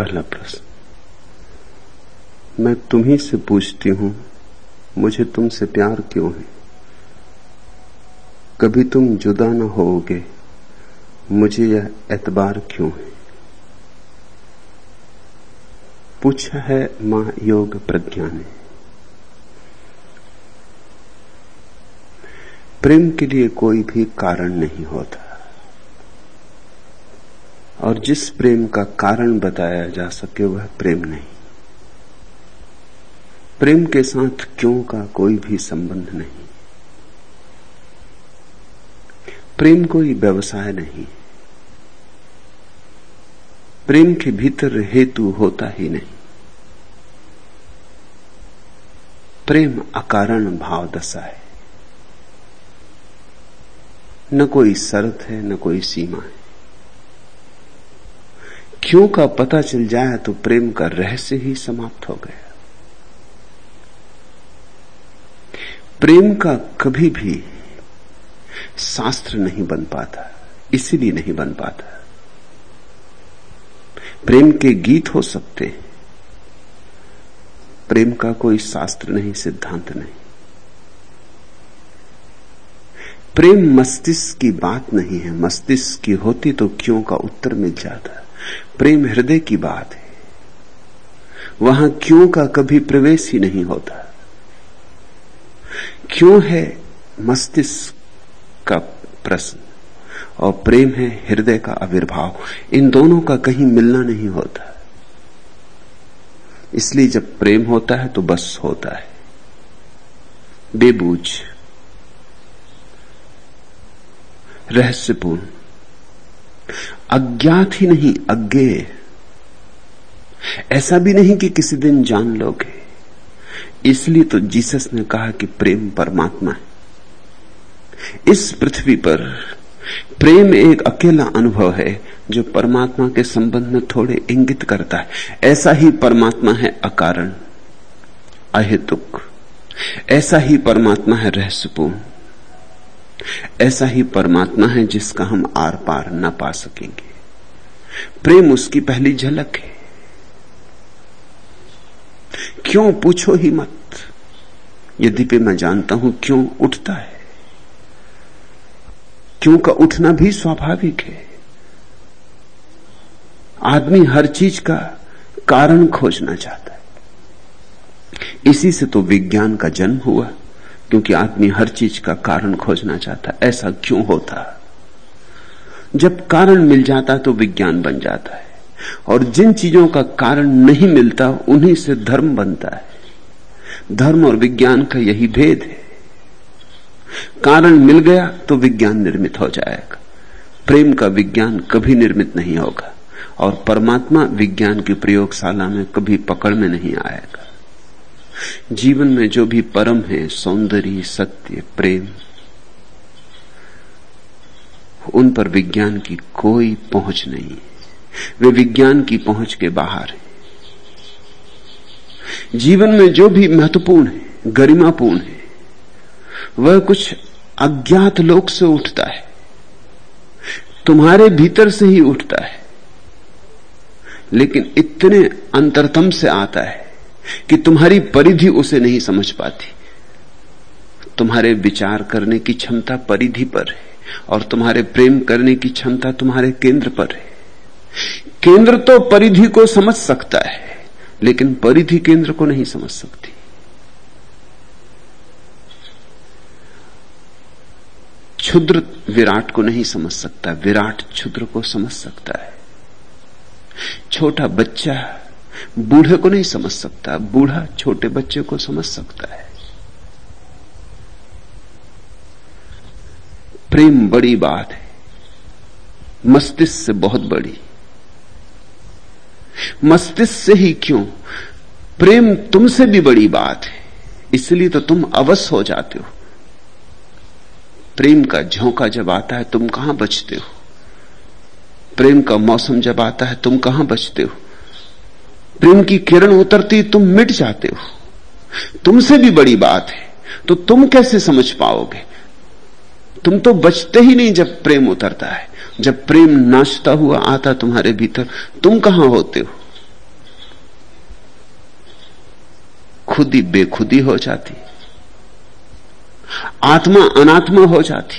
पहला प्रश्न। मैं तुम्ही से पूछती हूँ, मुझे तुमसे प्यार क्यों है? कभी तुम जुदा न होगे मुझे यह एतबार क्यों है? पूछा है माँ योग प्रज्ञा ने। प्रेम के लिए कोई भी कारण नहीं होता। और जिस प्रेम का कारण बताया जा सके वह प्रेम नहीं। प्रेम के साथ क्यों का कोई भी संबंध नहीं। प्रेम कोई व्यवसाय नहीं। प्रेम के भीतर हेतु होता ही नहीं। प्रेम अकारण भाव दशा है। न कोई शर्त है, न कोई सीमा है। क्यों का पता चल जाए तो प्रेम का रहस्य ही समाप्त हो गया। प्रेम का कभी भी शास्त्र नहीं बन पाता, इसीलिए नहीं बन पाता। प्रेम के गीत हो सकते हैं, प्रेम का कोई शास्त्र नहीं, सिद्धांत नहीं। प्रेम मस्तिष्क की बात नहीं है, मस्तिष्क की होती तो क्यों का उत्तर मिल जाता? प्रेम हृदय की बात है। वहाँ क्यों का कभी प्रवेश ही नहीं होता। क्यों है मस्तिष्क का प्रश्न और प्रेम है हृदय का आविर्भाव? इन दोनों का कहीं मिलना नहीं होता। इसलिए जब प्रेम होता है तो बस होता है। बेबूझ रहस्यपूर्ण। अज्ञात ही नहीं, अज्ञे। ऐसा भी नहीं कि किसी दिन जान लोगे। इसलिए तो जीसस ने कहा कि प्रेम परमात्मा है। इस पृथ्वी पर प्रेम एक अकेला अनुभव है, जो परमात्मा के संबंध में थोड़े इंगित करता है। ऐसा ही परमात्मा है अकारण, अहेतुक। ऐसा ही परमात्मा है रहस्यपूर्ण। ऐसा ही परमात्मा है जिसका हम आर पार न पा सकेंगे। प्रेम उसकी पहली झलक है। क्यों पूछो ही मत। यद्यपि मैं जानता हूँ क्यों उठता है। क्यों का उठना भी स्वाभाविक है। आदमी हर चीज़ का कारण खोजना चाहता है। इसी से तो विज्ञान का जन्म हुआ, क्योंकि आदमी हर चीज़ का कारण खोजना चाहता ऐसा क्यों होता? जब कारण मिल जाता तो विज्ञान बन जाता है। और जिन चीज़ों का कारण नहीं मिलता, उन्हीं से धर्म बनता है। धर्म और विज्ञान का यही भेद है। कारण मिल गया तो विज्ञान निर्मित हो जाएगा। प्रेम का विज्ञान कभी निर्मित नहीं होगा। और परमात्मा विज्ञान की प्रयोगशाला में कभी पकड़ में नहीं आएगा। जीवन में जो भी परम है, सौंदर्य, सत्य, प्रेम उन पर विज्ञान की कोई पहुँच नहीं वे विज्ञान की पहुँच के बाहर है। जीवन में जो भी महत्वपूर्ण है, गरिमापूर्ण है, वह कुछ अज्ञात लोक से उठता है। तुम्हारे भीतर से ही उठता है। लेकिन इतने अंतरतम से आता है कि तुम्हारी परिधि उसे नहीं समझ पाती। तुम्हारे विचार करने की क्षमता परिधि पर है। और तुम्हारे प्रेम करने की क्षमता तुम्हारे केंद्र पर है। केंद्र तो परिधि को समझ सकता है, लेकिन परिधि केंद्र को नहीं समझ सकती। क्षुद्र विराट को नहीं समझ सकता, विराट क्षुद्र को समझ सकता है। छोटा बच्चा बूढ़े को नहीं समझ सकता, बूढ़ा छोटे बच्चे को समझ सकता है। प्रेम बड़ी बात है। मस्तिष्क से बहुत बड़ी। मस्तिष्क से ही क्यों? प्रेम तुमसे भी बड़ी बात है। इसलिए तो तुम अवश्य हो जाते हो। प्रेम का झोंका जब आता है, तुम कहाँ बचते हो? प्रेम का मौसम जब आता है, तुम कहाँ बचते हो? प्रेम की किरण उतरती, तुम मिट जाते हो। तुमसे भी बड़ी बात है। तो तुम कैसे समझ पाओगे? तुम तो बचते ही नहीं जब प्रेम उतरता है। जब प्रेम नाचता हुआ आता तुम्हारे भीतर, तुम कहाँ होते हो? खुदी बेखुदी हो जाती। आत्मा अनात्मा हो जाती।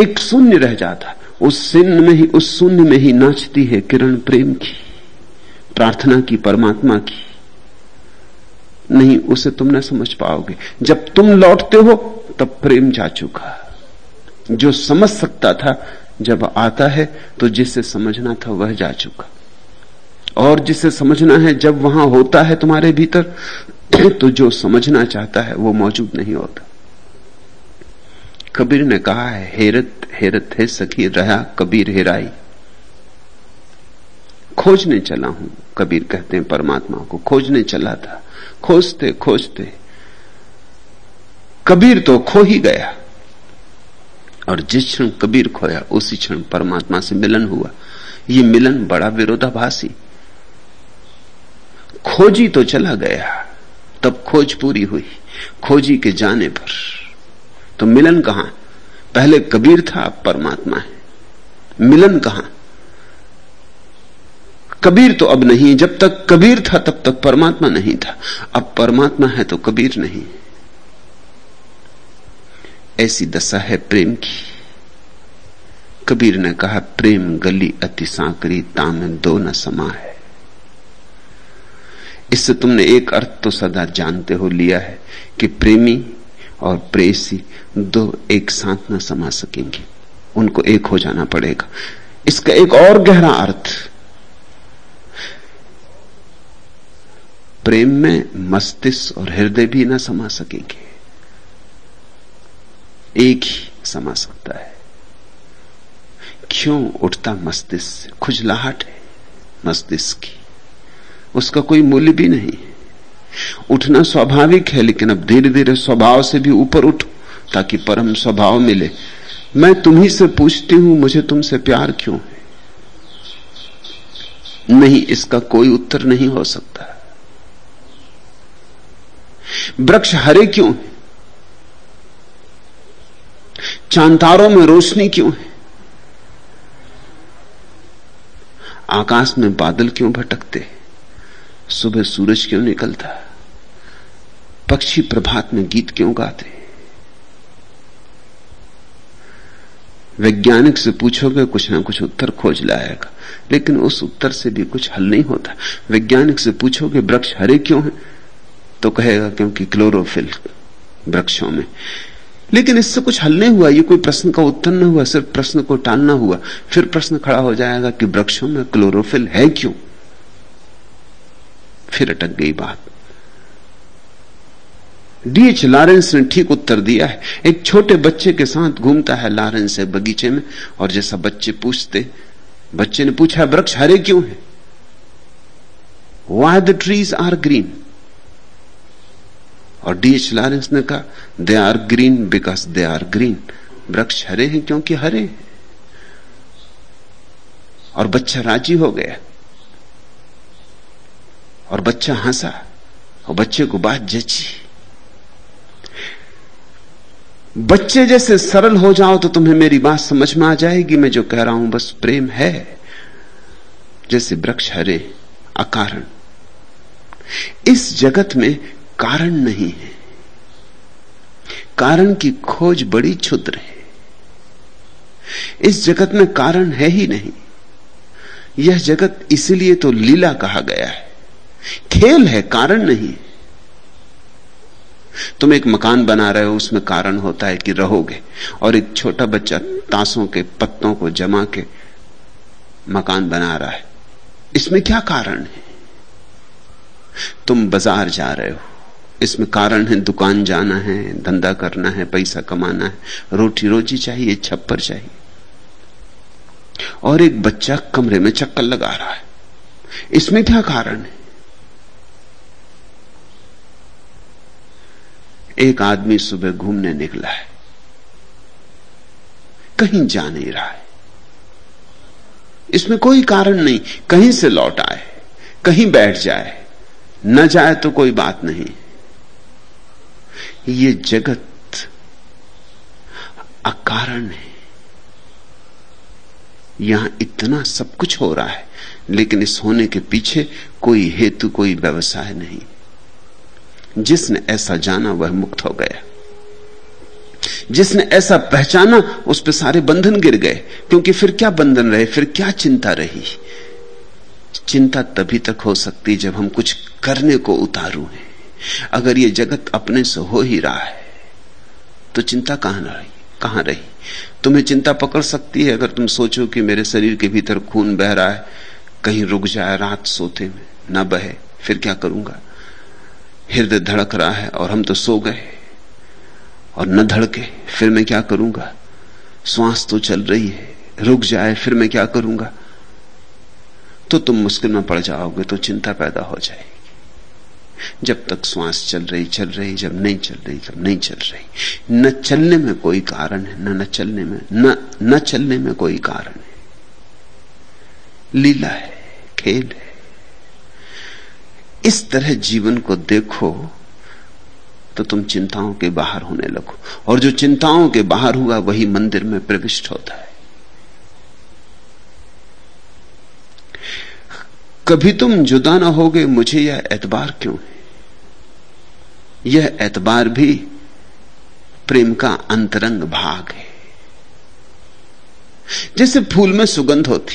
एक शून्य रह जाता। उस शून्य में ही, उस शून्य में ही नाचती है किरण प्रेम की, प्रार्थना की, परमात्मा की। नहीं, उसे तुम ना समझ पाओगे। जब तुम लौटते हो तब प्रेम जा चुका। जो समझ सकता था, जब आता है तो जिसे समझना था, वह जा चुका। और जिसे समझना है, जब वहाँ होता है तुम्हारे भीतर तो जो समझना चाहता है, वो मौजूद नहीं होता। कबीर ने कहा है हेरत हेरत है सखी, रहा कबीर हेराई। खोजने चला हूँ, कबीर कहते हैं परमात्मा को। खोजने चला था। खोजते खोजते कबीर तो खो ही गया। और जिस क्षण कबीर खोया, उसी क्षण परमात्मा से मिलन हुआ। ये मिलन बड़ा विरोधाभासी। खोजी तो चला गया, तब खोज पूरी हुई, खोजी के जाने पर। तो मिलन कहाँ? पहले कबीर था, अब परमात्मा है। मिलन कहाँ? कबीर तो अब नहीं, जब तक कबीर था, तब तक परमात्मा नहीं था। अब परमात्मा है तो कबीर नहीं। ऐसी दशा है प्रेम की। कबीर ने कहा, प्रेम गली अति सांकरी ताम दो न समा है। इससे तुमने एक अर्थ तो सदा जानते हो लिया है कि प्रेमी और प्रेसी दो एक साथ न समा सकेंगे। उनको एक हो जाना पड़ेगा। इसका एक और गहरा अर्थ, प्रेम में मस्तिष्क और हृदय भी ना समा सकेंगे। एक ही समा सकता है। क्यों उठता मस्तिष्क खुजलाहट है मस्तिष्क की। उसका कोई मूल्य भी नहीं। उठना स्वाभाविक है, लेकिन अब धीरे धीरे स्वभाव से भी ऊपर उठो, ताकि परम स्वभाव मिले। मैं तुम्ही से पूछती हूँ, मुझे तुमसे प्यार क्यों है? नहीं, इसका कोई उत्तर नहीं हो सकता। वृक्ष हरे क्यों है? चांतारों में रोशनी क्यों है? आकाश में बादल क्यों भटकते? सुबह सूरज क्यों निकलता? पक्षी प्रभात में गीत क्यों गाते? वैज्ञानिक से पूछोगे, कुछ ना कुछ उत्तर खोज लाएगा। लेकिन उस उत्तर से भी कुछ हल नहीं होता। वैज्ञानिक से पूछोगे, वृक्ष हरे क्यों है? तो कहेगा, क्योंकि क्लोरोफिल वृक्षों में लेकिन इससे कुछ हल नहीं हुआ, ये कोई प्रश्न का उत्तर नहीं हुआ, सिर्फ़ प्रश्न को टालना हुआ। फिर प्रश्न खड़ा हो जाएगा कि वृक्षों में क्लोरोफिल है क्यों? फिर अटक गई बात। डीएच लॉरेंस ने ठीक उत्तर दिया है। एक छोटे बच्चे के साथ घूमता है लॉरेंस है बगीचे में, और जैसा बच्चे पूछते, बच्चे ने पूछा, वृक्ष हरे क्यों है? Why the trees are green और डीएच लॉरेंस ने कहा they are green because they are green वृक्ष हरे हैं क्योंकि हरे हैं। और बच्चा राज़ी हो गया। और बच्चा हंसा। और बच्चे को बात जची। बच्चे जैसे सरल हो जाओ तो तुम्हें मेरी बात समझ में आ जाएगी। मैं जो कह रहा हूँ बस प्रेम है। जैसे वृक्ष हरे, अकारण। इस जगत में कारण नहीं है। कारण की खोज बड़ी क्षुद्र है। इस जगत में कारण है ही नहीं। यह जगत इसलिए तो लीला कहा गया है। खेल है, कारण नहीं। तुम एक मकान बना रहे हो, उसमें कारण होता है कि रहोगे और एक छोटा बच्चा तासों के पत्तों को जमा के मकान बना रहा है। इसमें क्या कारण है? तुम बाज़ार जा रहे हो। इसमें कारण है, दुकान जाना है, धंधा करना है, पैसा कमाना है। रोटी रोजी चाहिए, छप्पर चाहिए। और एक बच्चा कमरे में चक्कर लगा रहा है। इसमें क्या कारण है? एक आदमी सुबह घूमने निकला है। कहीं जा नहीं रहा है। इसमें कोई कारण नहीं। कहीं से लौट आए, कहीं बैठ जाए। न जाए तो कोई बात नहीं। ये जगत अकारण है। यहाँ इतना सब कुछ हो रहा है, लेकिन इस होने के पीछे कोई हेतु, कोई व्यवसाय नहीं। जिसने ऐसा जाना, वह मुक्त हो गया। जिसने ऐसा पहचाना, उस पर सारे बंधन गिर गए। क्योंकि फिर क्या बंधन रहे, फिर क्या चिंता रही? चिंता तभी तक हो सकती जब हम कुछ करने को उतारू हैं। अगर ये जगत अपने से हो ही रहा है तो चिंता कहाँ रही कहाँ रही? तुम्हें चिंता पकड़ सकती है अगर तुम सोचो कि मेरे शरीर के भीतर खून बह रहा है, कहीं रुक जाए रात सोते में न बहे, फिर क्या करूँगा? हृदय धड़क रहा है और हम तो सो गए, और न धड़के, फिर मैं क्या करूँगा? श्वास तो चल रही है, रुक जाए, फिर मैं क्या करूँगा? तो तुम मुश्किल में पड़ जाओगे तो चिंता पैदा हो जाएगी। जब तक श्वास चल रही चल रही, जब नहीं चल रही, तब नहीं चल रही। न चलने में कोई कारण है, न न चलने में, न न चलने में कोई कारण है। लीला है, खेल है। इस तरह जीवन को देखो तो तुम चिंताओं के बाहर होने लगो। और जो चिंताओं के बाहर हुआ, वही मंदिर में प्रविष्ट होता है। कभी तुम जुदा ना होगे, मुझे यह एतबार क्यों है? यह एतबार भी प्रेम का अंतरंग भाग है। जैसे फूल में सुगंध होती,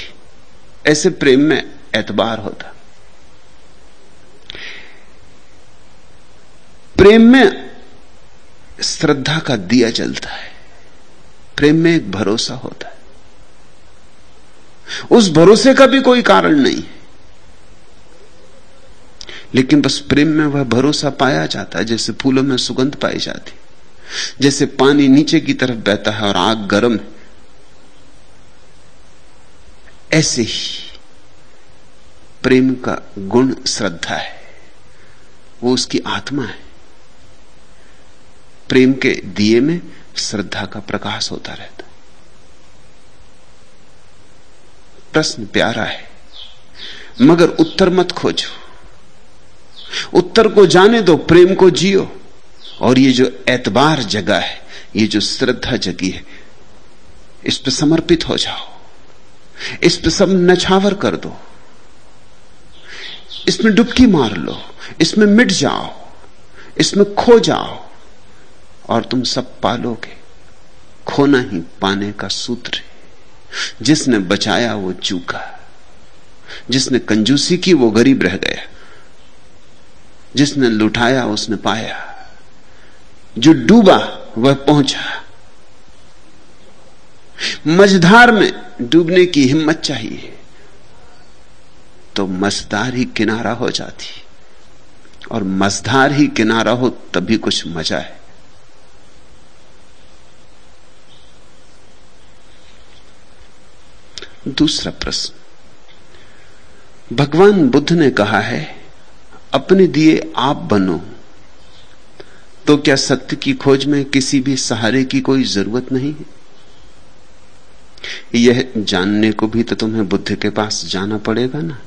ऐसे प्रेम में एतबार होता। प्रेम में श्रद्धा का दिया जलता है। प्रेम में एक भरोसा होता है। उस भरोसे का भी कोई कारण नहीं है। लेकिन बस प्रेम में वह भरोसा पाया जाता है, जैसे फूलों में सुगंध पाई जाती जैसे पानी नीचे की तरफ़ बहता है और आग गर्म है। ऐसे ही प्रेम का गुण श्रद्धा है। वो उसकी आत्मा है। प्रेम के दिए में श्रद्धा का प्रकाश होता रहता प्रश्न प्यारा है, मगर उत्तर मत खोजो। उत्तर को जाने दो, प्रेम को जियो। और ये जो एतबार जगह है, ये जो श्रद्धा जगी है, इस पर समर्पित हो जाओ। इस पर सब नछावर कर दो। इसमें डुबकी मार लो, इसमें मिट जाओ, इसमें खो जाओ, और तुम सब पालोगे। खोना ही पाने का सूत्र है। जिसने बचाया वो चूका। जिसने कंजूसी की वो गरीब रह गया। जिसने लुटाया, उसने पाया। जो डूबा, वह पहुँचा। मझधार में डूबने की हिम्मत चाहिए तो मजदार ही किनारा हो जाती। और मझधार ही किनारा हो, तभी कुछ मज़ा है। दूसरा प्रश्न। भगवान बुद्ध ने कहा है अपने दिए आप बनो। तो क्या सत्य की खोज में किसी भी सहारे की कोई ज़रूरत नहीं है? यह जानने को भी तो तुम्हें बुद्ध के पास जाना पड़ेगा ना।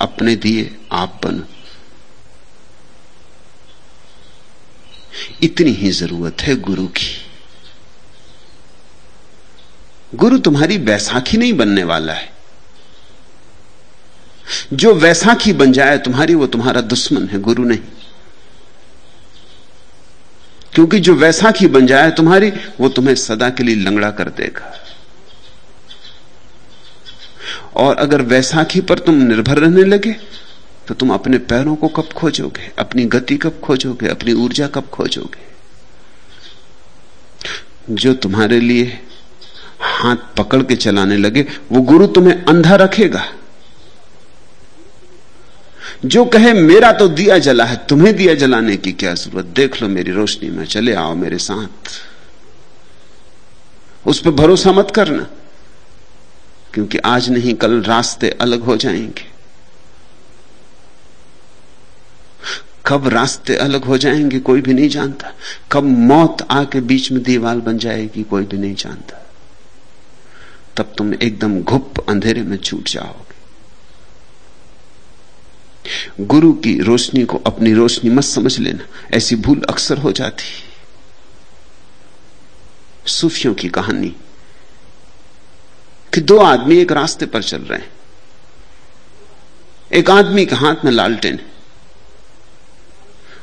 अपने दिए आप बनो। इतनी ही ज़रूरत है गुरु की। गुरु तुम्हारी बैसाखी नहीं बनने वाला है। जो वैसाखी बन जाए तुम्हारी, वो तुम्हारा दुश्मन है, गुरु नहीं। क्योंकि जो वैसाखी बन जाए तुम्हारी, वो तुम्हें सदा के लिए लंगड़ा कर देगा। और अगर वैसाखी पर तुम निर्भर रहने लगे तो तुम अपने पैरों को कब खोजोगे, अपनी गति कब खोजोगे, अपनी ऊर्जा कब खोजोगे? जो तुम्हारे लिए हाथ पकड़ के चलाने लगे, वो गुरु तुम्हें अंधा रखेगा। जो कहे, मेरा तो दिया जला है, तुम्हें दिया जलाने की क्या ज़रूरत? देख लो मेरी रोशनी में, चले आओ मेरे साथ। उस पर भरोसा मत करना, क्योंकि आज नहीं, कल रास्ते अलग हो जाएँगे। कब रास्ते अलग हो जाएँगे, कोई भी नहीं जानता। कब मौत आके बीच में दीवार बन जाएगी, कोई भी नहीं जानता। तब तुम एकदम घुप अंधेरे में छूट जाओगे गुरु की रोशनी को अपनी रोशनी मत समझ लेना। ऐसी भूल अक्सर हो जाती सूफियों की कहानी कि दो आदमी एक रास्ते पर चल रहे हैं। एक आदमी के हाथ में लालटेन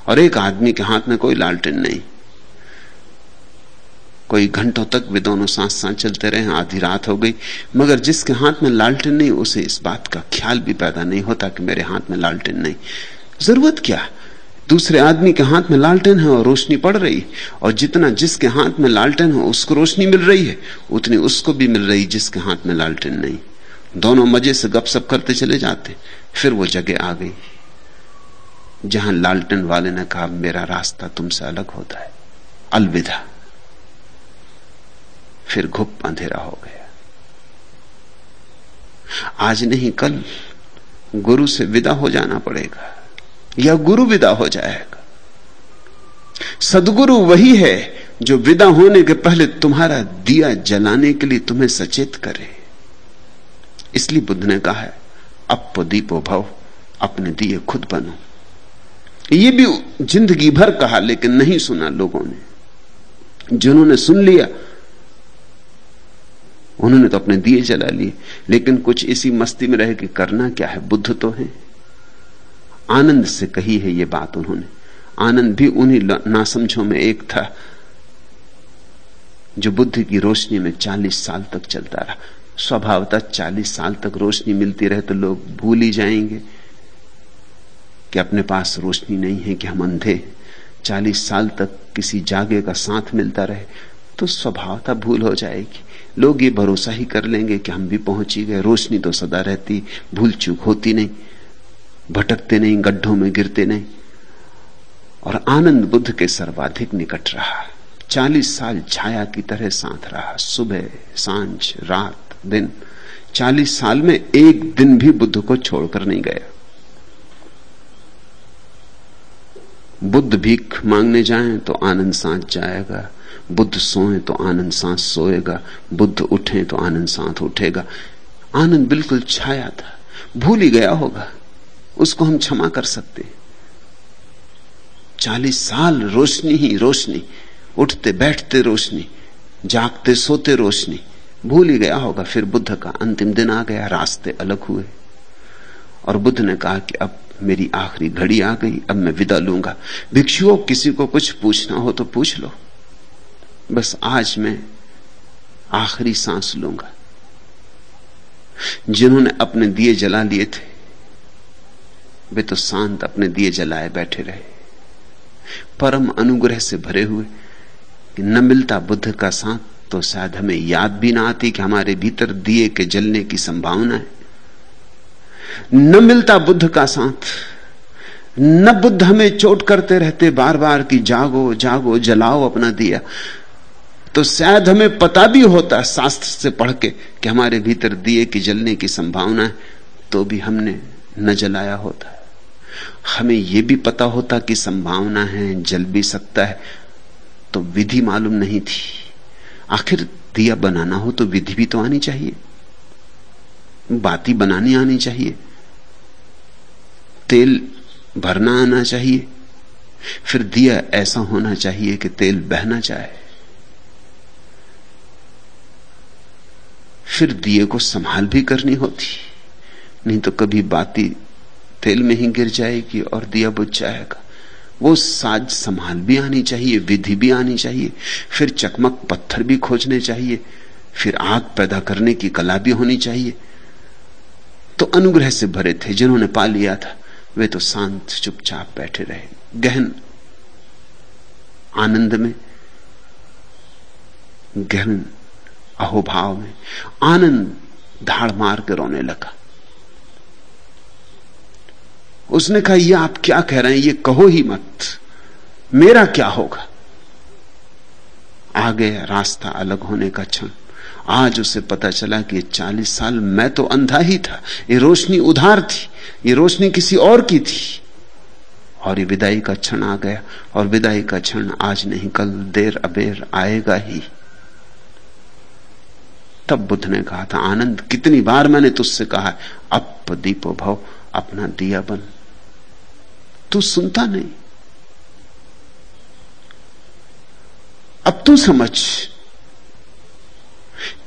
और एक आदमी के हाथ में कोई लालटेन नहीं। कोई घंटों तक वे दोनों सांस सांस चलते रहे, आधी रात हो गई। मगर जिसके हाथ में लालटेन नहीं, उसे इस बात का ख्याल भी पैदा नहीं होता कि मेरे हाथ में लालटेन नहीं। ज़रूरत क्या? दूसरे आदमी के हाथ में लालटेन है और रोशनी पड़ रही और जितना जिसके हाथ में लालटेन हो, उसको रोशनी मिल रही है, उतनी उसको भी मिल रही जिसके हाथ में लालटेन नहीं। दोनों मज़े से गपशप करते चले जाते, फिर वो जगह आ गई, जहाँ लालटेन वाले ने कहा, मेरा रास्ता तुमसे अलग होता है। अलविदा। फिर घुप अंधेरा हो गया। आज नहीं, कल गुरु से विदा हो जाना पड़ेगा, या गुरु विदा हो जाएगा। सदगुरु वही है जो विदा होने के पहले तुम्हारा दिया जलाने के लिए तुम्हें सचेत करे। इसलिए बुद्ध ने कहा है, अपो दीपो भव, अपने दिए खुद बनो। ये भी ज़िंदगी भर कहा, लेकिन नहीं सुना लोगों ने। जिन्होंने सुन लिया उन्होंने तो अपने दिए जला लिए। लेकिन कुछ इसी मस्ती में रह के करना क्या है? बुद्ध तो है। आनंद से कही है ये बात उन्होंने। आनंद भी उन्हीं नासमझों में एक था, जो बुद्ध की रोशनी में चालीस साल तक चलता रहा। स्वभावतः चालीस साल तक रोशनी मिलती रहे तो लोग भूल ही जाएँगे कि अपने पास रोशनी नहीं है, कि हम अंधे चालीस साल तक किसी जागे का साथ मिलता रहे तो स्वभावता भूल हो जाएगी। लोग ये भरोसा ही कर लेंगे कि हम भी पहुँच ही गए। रोशनी तो सदा रहती भूल चूक होती नहीं, भटकते नहीं, गड्ढों में गिरते नहीं। और आनंद बुद्ध के सर्वाधिक निकट रहा। चालीस साल छाया की तरह साथ रहा। सुबह, साँझ, रात, दिन। चालीस साल में एक दिन भी बुद्ध को छोड़कर नहीं गया। बुद्ध भीख मांगने जाएँ तो आनंद साँझ जाएगा। बुद्ध सोए तो आनंद सांस सोएगा, बुद्ध उठे तो आनंद सांस उठेगा। आनंद बिल्कुल छाया था, भूल ही गया होगा, उसको हम क्षमा कर सकते चालीस साल रोशनी ही रोशनी, उठते बैठते रोशनी, जागते सोते रोशनी, भूल ही गया होगा, फिर बुद्ध का अंतिम दिन आ गया, रास्ते अलग हुए। और बुद्ध ने कहा कि अब मेरी आखिरी घड़ी आ गई, अब मैं विदा लूँगा। भिक्षुओं, किसी को कुछ पूछना हो तो पूछ लो। बस आज मैं आखिरी सांस लूँगा। जिन्होंने अपने दिए जला लिए थे, वे तो शांत अपने दिए जलाए बैठे रहे। परम अनुग्रह से भरे हुए कि न मिलता बुद्ध का साथ तो शायद हमें याद भी ना आती कि हमारे भीतर दिए के जलने की संभावना है। न मिलता बुद्ध का साथ, न बुद्ध हमें चोट करते रहते बार बार कि जागो जागो, जलाओ अपना दिया। तो शायद हमें पता भी होता शास्त्र से पढ़ के कि हमारे भीतर दिए की जलने की संभावना है तो भी हमने न जलाया होता। हमें यह भी पता होता कि संभावना है, जल भी सकता है तो विधि मालूम नहीं थी। आखिर दिया बनाना हो तो विधि भी तो आनी चाहिए। बाती बनानी आनी चाहिए। तेल भरना आना चाहिए। फिर दिया ऐसा होना चाहिए कि तेल बहना चाहे। फिर दिए को संभाल भी करनी होती। नहीं तो कभी बाती तेल में ही गिर जाएगी और दिया बुझ जाएगा। वो साज संभाल भी आनी चाहिए, विधि भी आनी चाहिए, फिर चकमक पत्थर भी खोजने चाहिए, फिर आग पैदा करने की कला भी होनी चाहिए। तो अनुग्रह से भरे थे, जिन्होंने पा लिया था, वे तो शांत चुपचाप बैठे रहे। गहन आनंद में, गहन अहोभाव में आनंद धाड़ मार कर रोने लगा। उसने कहा यह आप क्या कह रहे हैं? ये कहो ही मत। मेरा क्या होगा? आ गया रास्ता अलग होने का क्षण। आज उसे पता चला कि चालीस साल मैं तो अंधा ही था। ये रोशनी उधार थी। ये रोशनी किसी और की थी। और ये विदाई का क्षण आ गया। और विदाई का क्षण आज नहीं, कल देर अबेर आएगा ही। तब बुद्ध ने कहा था, आनंद, कितनी बार मैंने तुझसे कहा अप दीपो भव अपना दिया बन। तू सुनता नहीं। अब तू समझ।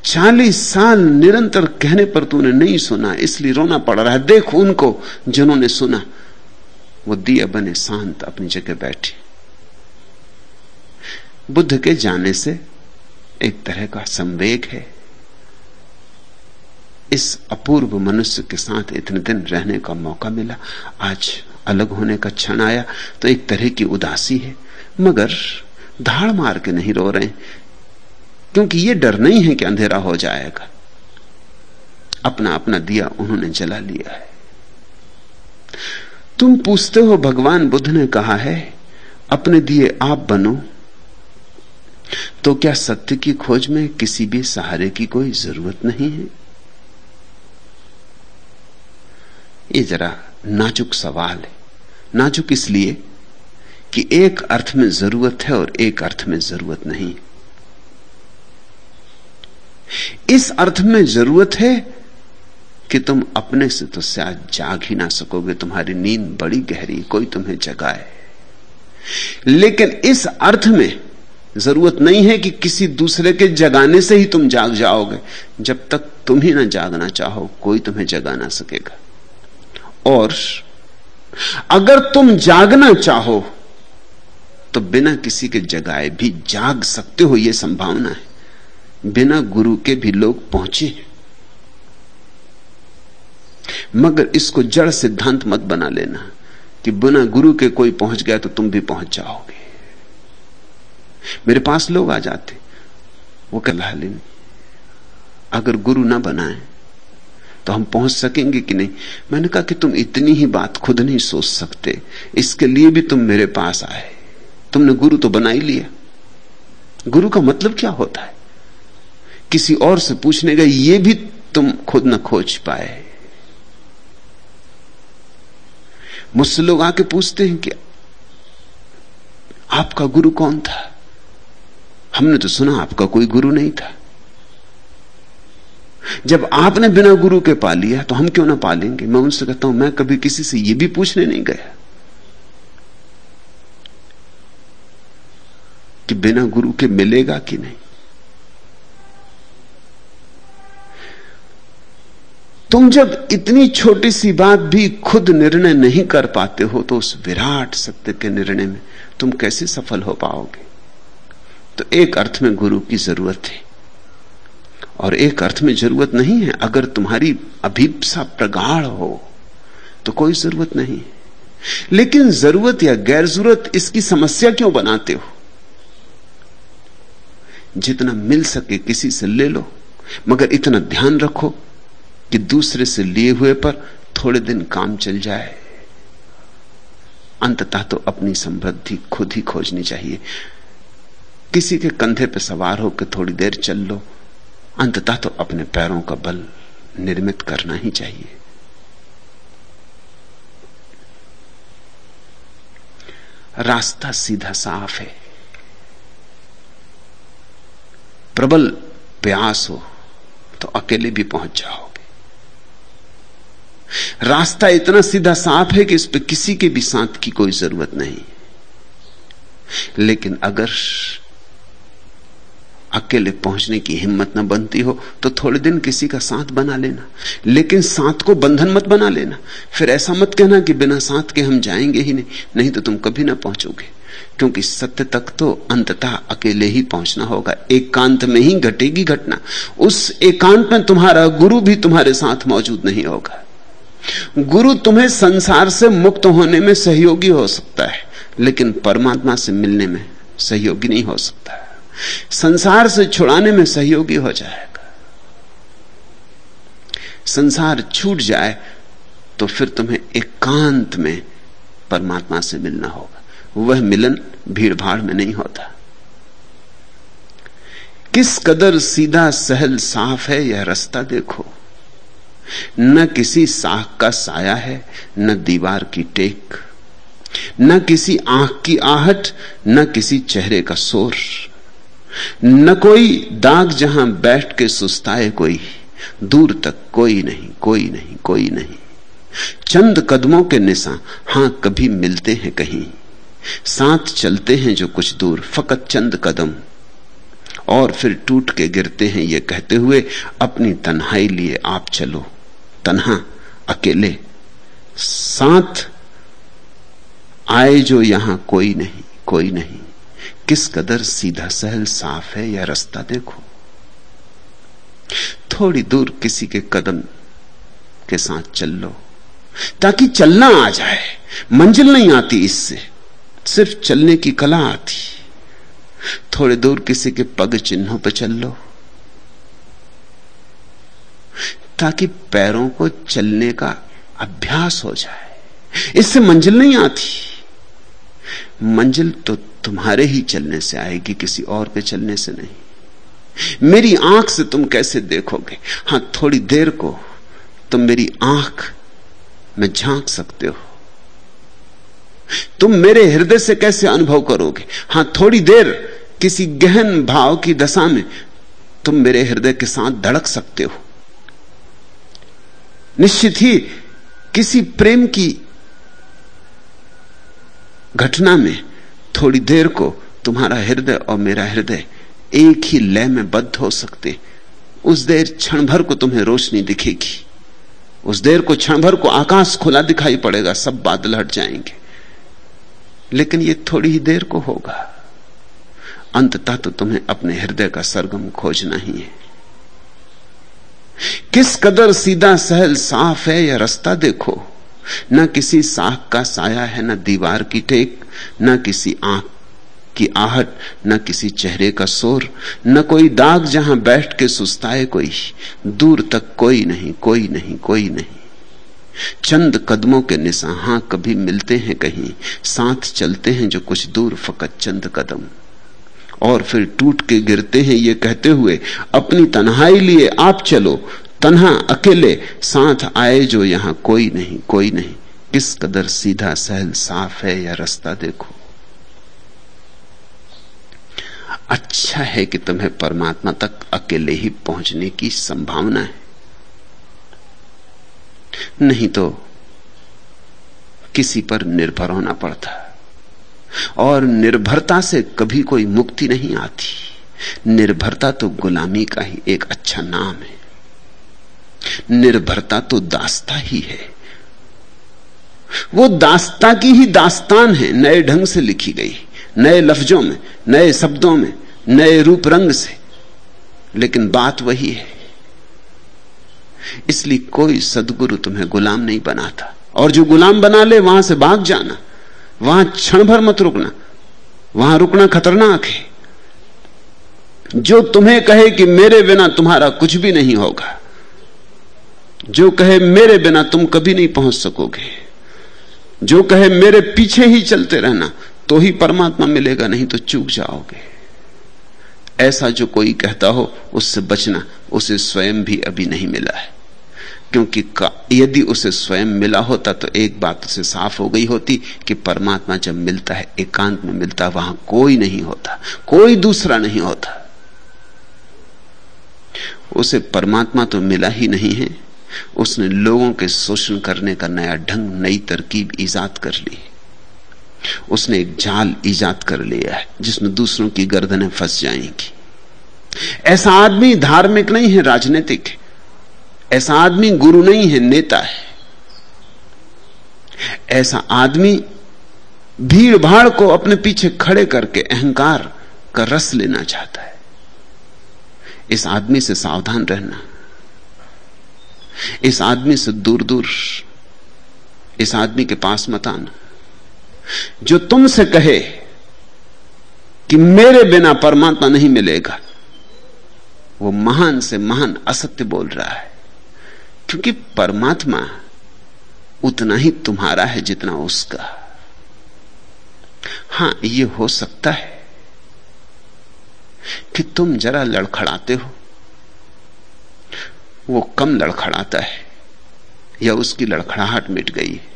चालीस साल निरंतर कहने पर तूने नहीं सुना, इसलिए रोना पड़ रहा है। देख उनको, जिन्होंने सुना। वो दिया बने, शांत, अपनी जगह बैठी। बुद्ध के जाने से एक तरह का संवेग है। इस अपूर्व मनुष्य के साथ इतने दिन रहने का मौका मिला। आज अलग होने का क्षण आया तो एक तरह की उदासी है। मगर धाड़ मार के नहीं रो रहे, क्योंकि ये डर नहीं है कि अंधेरा हो जाएगा। अपना अपना दिया उन्होंने जला लिया है। तुम पूछते हो, भगवान बुद्ध ने कहा है, अपने दिए आप बनो। तो क्या सत्य की खोज में किसी भी सहारे की कोई ज़रूरत नहीं है? ये जरा नाजुक सवाल है। नाजुक इसलिए कि एक अर्थ में ज़रूरत है और एक अर्थ में ज़रूरत नहीं। इस अर्थ में ज़रूरत है कि तुम अपने से तो शायद जाग ही ना सकोगे, तुम्हारी नींद बड़ी गहरी, कोई तुम्हें जगाए। लेकिन इस अर्थ में ज़रूरत नहीं है कि किसी दूसरे के जगाने से ही तुम जाग जाओगे। जब तक तुम ही ना जागना चाहो, कोई तुम्हें जगा ना सकेगा। और अगर तुम जागना चाहो तो बिना किसी के जगाए भी जाग सकते हो यह संभावना है। बिना गुरु के भी लोग पहुँचे मगर इसको जड़ सिद्धांत मत बना लेना कि बिना गुरु के कोई पहुँच गया तो तुम भी पहुँच जाओगे। मेरे पास लोग आ जाते, वो कह लेनी अगर गुरु ना बनाए तो हम पहुँच सकेंगे कि नहीं? मैंने कहा कि तुम इतनी ही बात खुद नहीं सोच सकते। इसके लिए भी तुम मेरे पास आए। तुमने गुरु तो बना ही लिया। गुरु का मतलब क्या होता है? किसी और से पूछने का ये भी तुम खुद न खोज पाए। मुझसे लोग आके पूछते हैं कि आपका गुरु कौन था? हमने तो सुना आपका कोई गुरु नहीं था। जब आपने बिना गुरु के पा लिया तो हम क्यों ना पालेंगे? मैं उनसे कहता हूँ, मैं कभी किसी से यह भी पूछने नहीं गया कि बिना गुरु के मिलेगा कि नहीं। तुम जब इतनी छोटी सी बात भी खुद निर्णय नहीं कर पाते हो तो उस विराट सत्य के निर्णय में तुम कैसे सफल हो पाओगे? तो एक अर्थ में गुरु की ज़रूरत है। और एक अर्थ में ज़रूरत नहीं है, अगर तुम्हारी अभीपसा प्रगाढ़ हो तो कोई ज़रूरत नहीं। लेकिन ज़रूरत या गैर ज़रूरत इसकी समस्या क्यों बनाते हो? जितना मिल सके किसी से ले लो, मगर इतना ध्यान रखो कि दूसरे से लिए हुए पर थोड़े दिन काम चल जाए। अंततः तो अपनी समृद्धि खुद ही खोजनी चाहिए। किसी के कंधे पर सवार होकर थोड़ी देर चल लो अंततः तो अपने पैरों का बल निर्मित करना ही चाहिए। रास्ता सीधा साफ़ है। प्रबल प्यास हो तो अकेले भी पहुँच जाओगे। रास्ता इतना सीधा साफ़ है कि इस पर किसी के भी साथ की कोई ज़रूरत नहीं। लेकिन अगर अकेले पहुँचने की हिम्मत न बनती हो तो थोड़े दिन किसी का साथ बना लेना। लेकिन साथ को बंधन मत बना लेना। फिर ऐसा मत कहना कि बिना साथ के हम जाएँगे ही नहीं नहीं तो तुम कभी ना पहुंचोगे। क्योंकि सत्य तक तो अंततः अकेले ही पहुँचना होगा। एकांत में ही घटेगी घटना। उस एकांत में तुम्हारा गुरु भी तुम्हारे साथ मौजूद नहीं होगा। गुरु तुम्हें संसार से मुक्त होने में सहयोगी हो सकता है, लेकिन परमात्मा से मिलने में सहयोगी नहीं हो सकता। है संसार से छुड़ाने में सहयोगी हो जाएगा। संसार छूट जाए तो फिर तुम्हें एकांत एक में परमात्मा से मिलना होगा। वह मिलन भीड़ भाड़ में नहीं होता। किस कदर सीधा सहल साफ़ है, यह रास्ता देखो। न किसी साख का साया है, न दीवार की टेक। न किसी आँख की आहट, न किसी चेहरे का शोर। न कोई दाग जहाँ बैठ के सुस्ताए कोई, दूर तक कोई नहीं कोई नहीं कोई नहीं। चंद कदमों के निशा हाँ, कभी मिलते हैं कहीं। साथ चलते हैं जो कुछ दूर, फकत चंद कदम। और फिर टूट के गिरते हैं, ये कहते हुए, अपनी तन्हाई लिए आप चलो। तन्हा, अकेले। साथ आए जो यहाँ कोई नहीं कोई नहीं। किस कदर सीधा सहल साफ़ है या रास्ता देखो। थोड़ी दूर किसी के कदम के साथ चल लो ताकि चलना आ जाए। मंजिल नहीं आती इससे, सिर्फ़ चलने की कला आती। थोड़े दूर किसी के पग चिन्हों पर चल लो ताकि पैरों को चलने का अभ्यास हो जाए। इससे मंजिल नहीं आती। मंजिल तो तुम्हारे ही चलने से आएगी, किसी और के चलने से नहीं। मेरी आँख से तुम कैसे देखोगे? हाँ, थोड़ी देर को तुम मेरी आँख में झाँक सकते हो। तुम मेरे हृदय से कैसे अनुभव करोगे? हाँ, थोड़ी देर किसी गहन भाव की दशा में तुम मेरे हृदय के साथ धड़क सकते हो। निश्चित ही किसी प्रेम की घटना में थोड़ी देर को तुम्हारा हृदय और मेरा हृदय एक ही लय में बद्ध हो सकते। उस देर क्षण भर को तुम्हें रोशनी दिखेगी। उस देर को क्षण भर को आकाश खुला दिखाई पड़ेगा, सब बादल हट जाएँगे। लेकिन यह थोड़ी ही देर को होगा। अंततः तो तुम्हें अपने हृदय का सरगम खोजना ही है। किस कदर सीधा सहल साफ़ है या रास्ता देखो न किसी साख का साया है, न दीवार की टेक, न किसी आँख की आहट, न किसी चेहरे का शोर, न कोई दाग जहाँ बैठ के सुस्ताए कोई, दूर तक कोई नहीं कोई नहीं कोई नहीं। चंद कदमों के निशा हाँ, कभी मिलते हैं कहीं, साथ चलते हैं जो कुछ दूर, फकत चंद कदम। और फिर टूट के गिरते हैं, ये कहते हुए, अपनी तन्हाई लिए आप चलो तन्हा अकेले साथ आए जो यहाँ कोई नहीं कोई नहीं। किस कदर सीधा सहल साफ़ है या रास्ता देखो। अच्छा है कि तुम्हें परमात्मा तक अकेले ही पहुँचने की संभावना है। नहीं तो किसी पर निर्भर होना पड़ता। और निर्भरता से कभी कोई मुक्ति नहीं आती। निर्भरता तो गुलामी का ही एक अच्छा नाम है। निर्भरता तो दास्ता ही है। वो दास्ता की ही दास्तान है, नए ढंग से लिखी गई, नए लफ्जों में, नए शब्दों में, नए रूप रंग से। लेकिन बात वही है। इसलिए कोई सदगुरु तुम्हें गुलाम नहीं बनाता। और जो गुलाम बना ले, वहाँ से भाग जाना, वहाँ क्षण भर मत रुकना, वहाँ रुकना खतरनाक है। जो तुम्हें कहे कि मेरे बिना तुम्हारा कुछ भी नहीं होगा जो कहे मेरे बिना तुम कभी नहीं पहुँच सकोगे। जो कहे मेरे पीछे ही चलते रहना तो ही परमात्मा मिलेगा, नहीं तो चूक जाओगे। ऐसा जो कोई कहता हो, उससे बचना, उसे स्वयं भी अभी नहीं मिला है। क्योंकि यदि उसे स्वयं मिला होता तो एक बात उसे साफ़ हो गई होती कि परमात्मा जब मिलता है, एकांत में मिलता, वहाँ कोई नहीं होता, कोई दूसरा नहीं होता। उसे परमात्मा तो मिला ही नहीं है। उसने लोगों के शोषण करने का नया ढंग, नई तरकीब ईजाद कर ली। उसने एक जाल ईजाद कर लिया है, जिसमें दूसरों की गर्दनें फंस जाएँगी। ऐसा आदमी धार्मिक नहीं है, राजनीतिक ऐसा आदमी गुरु नहीं है, नेता है। ऐसा आदमी भीड़ भाड़ को अपने पीछे खड़े करके अहंकार का रस लेना चाहता है। इस आदमी से सावधान रहना। इस आदमी से दूर दूर, इस आदमी के पास मत आना। जो तुमसे कहे कि मेरे बिना परमात्मा नहीं मिलेगा, वो महान से महान असत्य बोल रहा है। क्योंकि परमात्मा उतना ही तुम्हारा है जितना उसका। हाँ यह हो सकता है कि तुम जरा लड़खड़ाते हो वो कम लड़खड़ाता है, या उसकी लड़खड़ाहट मिट गई है,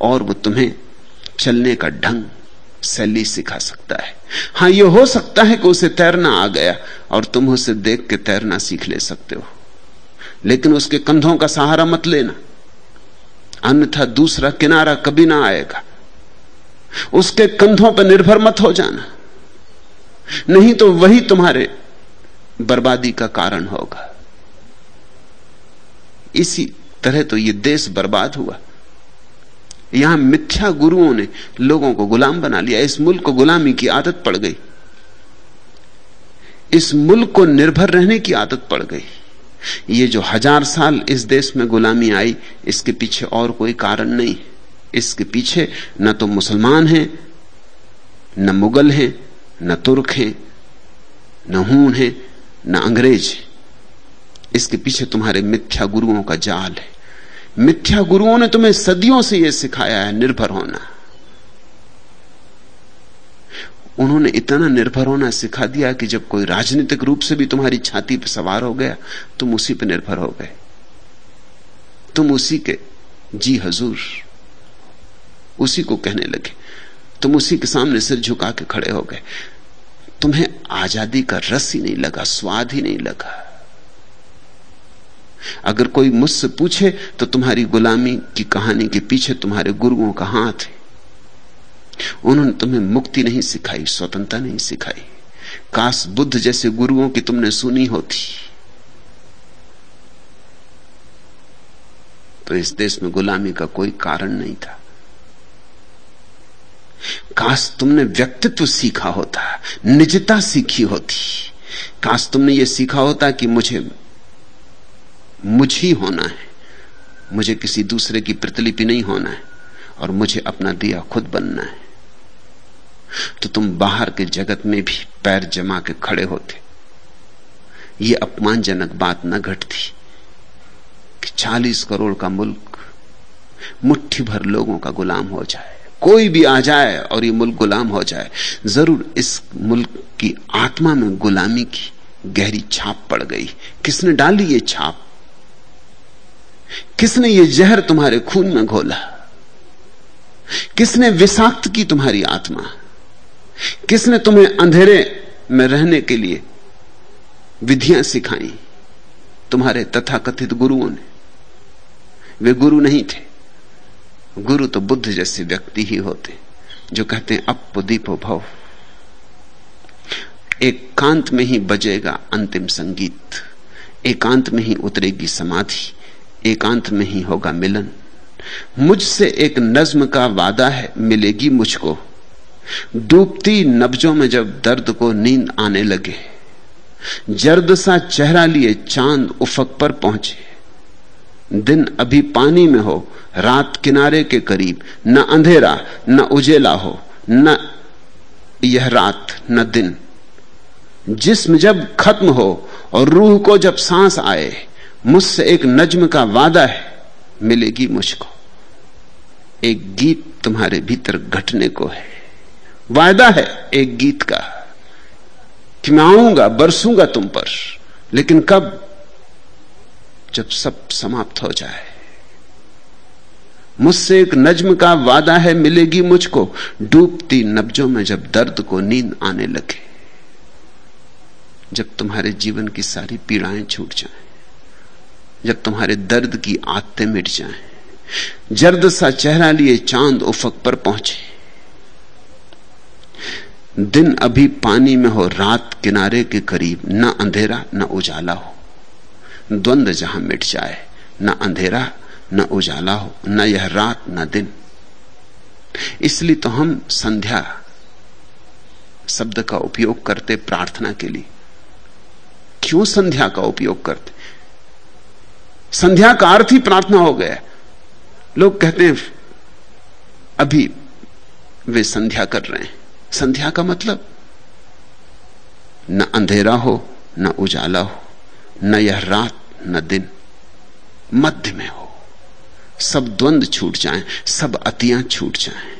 और वो तुम्हें चलने का ढंग शैली सिखा सकता है। हाँ यह हो सकता है कि उसे तैरना आ गया, और तुम उसे देख के तैरना सीख ले सकते हो। लेकिन उसके कंधों का सहारा मत लेना। अन्यथा दूसरा किनारा कभी ना आएगा। उसके कंधों पर निर्भर मत हो जाना। नहीं तो वही तुम्हारे बर्बादी का कारण होगा। इसी तरह तो ये देश बर्बाद हुआ। यहाँ मिथ्या गुरुओं ने लोगों को गुलाम बना लिया। इस मुल्क को गुलामी की आदत पड़ गई। इस मुल्क को निर्भर रहने की आदत पड़ गई। ये जो हज़ार साल इस देश में गुलामी आई, इसके पीछे और कोई कारण नहीं। इसके पीछे न तो मुसलमान हैं, न मुगल हैं, न तुर्क हैं, न हून हैं, न अंग्रेज़ इसके पीछे तुम्हारे मिथ्या गुरुओं का जाल है। मिथ्या गुरुओं ने तुम्हें सदियों से यह सिखाया है, निर्भर होना। उन्होंने इतना निर्भर होना सिखा दिया कि जब कोई राजनीतिक रूप से भी तुम्हारी छाती पर सवार हो गया, तुम उसी पर निर्भर हो गए। तुम उसी के, जी हजूर, उसी को कहने लगे। तुम उसी के सामने सिर झुका के खड़े हो गए। तुम्हें आज़ादी का रस ही नहीं लगा, स्वाद ही नहीं लगा। अगर कोई मुझसे पूछे तो तुम्हारी गुलामी की कहानी के पीछे तुम्हारे गुरुओं का हाथ है। उन्होंने तुम्हें मुक्ति नहीं सिखाई, स्वतंत्रता नहीं सिखाई। काश बुद्ध जैसे गुरुओं की तुमने सुनी होती। तो इस देश में गुलामी का कोई कारण नहीं था। काश तुमने व्यक्तित्व सीखा होता, निजता सीखी होती। काश तुमने यह सीखा होता कि मुझे मुझ ही होना है। मुझे किसी दूसरे की प्रतिलिपि नहीं होना है और मुझे अपना दिया खुद बनना है। तो तुम बाहर के जगत में भी पैर जमा के खड़े होते। ये अपमानजनक बात न घटती कि 40 करोड़ का मुल्क मुट्ठी भर लोगों का गुलाम हो जाए। कोई भी आ जाए और ये मुल्क गुलाम हो जाए, ज़रूर इस मुल्क की आत्मा में गुलामी की गहरी छाप पड़ गई। किसने डाली ये छाप? किसने ये जहर तुम्हारे खून में घोला? किसने विषाक्त की तुम्हारी आत्मा? किसने तुम्हें अंधेरे में रहने के लिए विधियाँ सिखाई? तुम्हारे तथाकथित गुरुओं ने। वे गुरु नहीं थे। गुरु तो बुद्ध जैसे व्यक्ति ही होते, जो कहते हैं अप दीपो भव। एकांत एक में ही बजेगा अंतिम संगीत। एकांत एक में ही उतरेगी समाधि। एकांत में ही होगा मिलन। मुझसे एक नज्म का वादा है, मिलेगी मुझको। डूबती नब्जों में जब दर्द को नींद आने लगे, जर्द सा चेहरा लिए चाँद उफक पर पहुँचे। दिन अभी पानी में हो, रात किनारे के करीब, न अंधेरा, न उजेला हो, न यह रात, न दिन। जिस्म जब खत्म हो और रूह को जब सांस आए मुझसे एक नज्म का वादा है मिलेगी मुझको। एक गीत तुम्हारे भीतर घटने को है। वायदा है एक गीत का कि मैं आऊँगा बरसूँगा तुम पर लेकिन कब? जब सब समाप्त हो जाए। मुझसे एक नज्म का वादा है मिलेगी मुझको। डूबती नब्जों में जब दर्द को नींद आने लगे जब तुम्हारे जीवन की सारी पीड़ाएँ छूट जाएँ, जब तुम्हारे दर्द की आदतें मिट जाएँ, जर्द सा चेहरा लिए चाँद उफक पर पहुँचे। दिन अभी पानी में हो रात किनारे के करीब न अंधेरा न उजाला हो। द्वंद जहाँ मिट जाए न अंधेरा न उजाला हो न यह रात न दिन। इसलिए तो हम संध्या शब्द का उपयोग करते प्रार्थना के लिए। क्यों संध्या का उपयोग करते? संध्या का अर्थ ही प्रार्थना हो गया। लोग कहते हैं अभी वे संध्या कर रहे हैं। संध्या का मतलब न अंधेरा हो न उजाला हो न यह रात न दिन मध्य में हो। सब द्वंद छूट जाएँ, सब अतियाँ छूट जाएँ।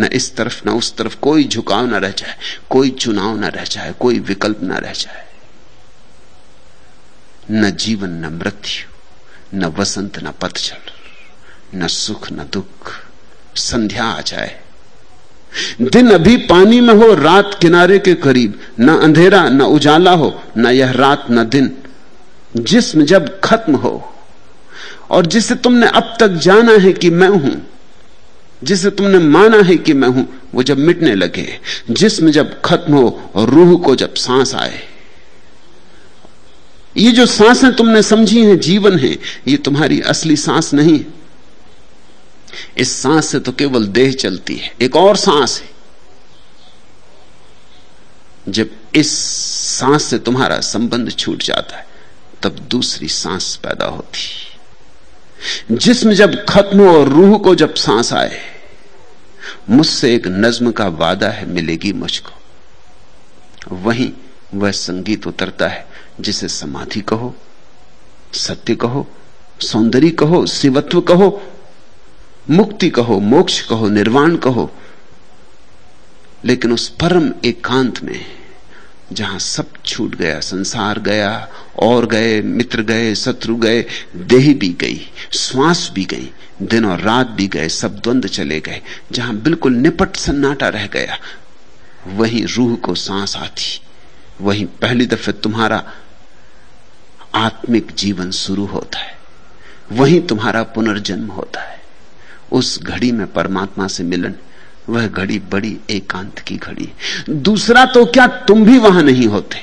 न इस तरफ़ न उस तरफ़ कोई झुकाव ना रह जाए कोई चुनाव ना रह जाए कोई विकल्प ना रह जाए। न जीवन न मृत्यु। न वसंत, न पतझड़, न सुख, न दुख। संध्या आ जाए। दिन अभी पानी में हो, रात किनारे के करीब। न अंधेरा, न उजाला हो, न यह रात, न दिन। जिसम जब खत्म हो, और जिसे तुमने अब तक जाना है कि मैं हूँ, जिसे तुमने माना है कि मैं हूँ, वो जब मिटने लगे। जिसम जब खत्म हो, और रूह को जब सांस आए ये जो साँसें तुमने समझी हैं, जीवन है, ये तुम्हारी असली सांस नहीं इस सांस से तो केवल देह चलती है, एक और सांस है। जब इस सांस से तुम्हारा संबंध छूट जाता है, तब दूसरी सांस पैदा होती जिसम जब खत्म हो और रूह को जब सांस आए, मुझसे एक नज्म का वादा है, मिलेगी मुझको। वहीं वह संगीत उतरता है, जिसे समाधि कहो, सत्य कहो, सौंदर्य कहो, शिवत्व कहो, मुक्ति कहो, मोक्ष कहो, निर्वाण कहो। लेकिन उस परम एकांत में, जहाँ सब छूट गया, संसार गया, और गए, मित्र गए, शत्रु गए, देह भी गई, श्वास भी गई, दिन और रात भी गए, सब द्वंद चले गए, जहाँ बिल्कुल निपट सन्नाटा रह गया, वहीं रूह को सांस आती। वहीं पहली दफे तुम्हारा आत्मिक जीवन शुरू होता है। वहीं तुम्हारा पुनर्जन्म होता है। उस घड़ी में परमात्मा से मिलन, वह घड़ी बड़ी एकांत की घड़ी दूसरा तो क्या तुम भी वहाँ नहीं होते?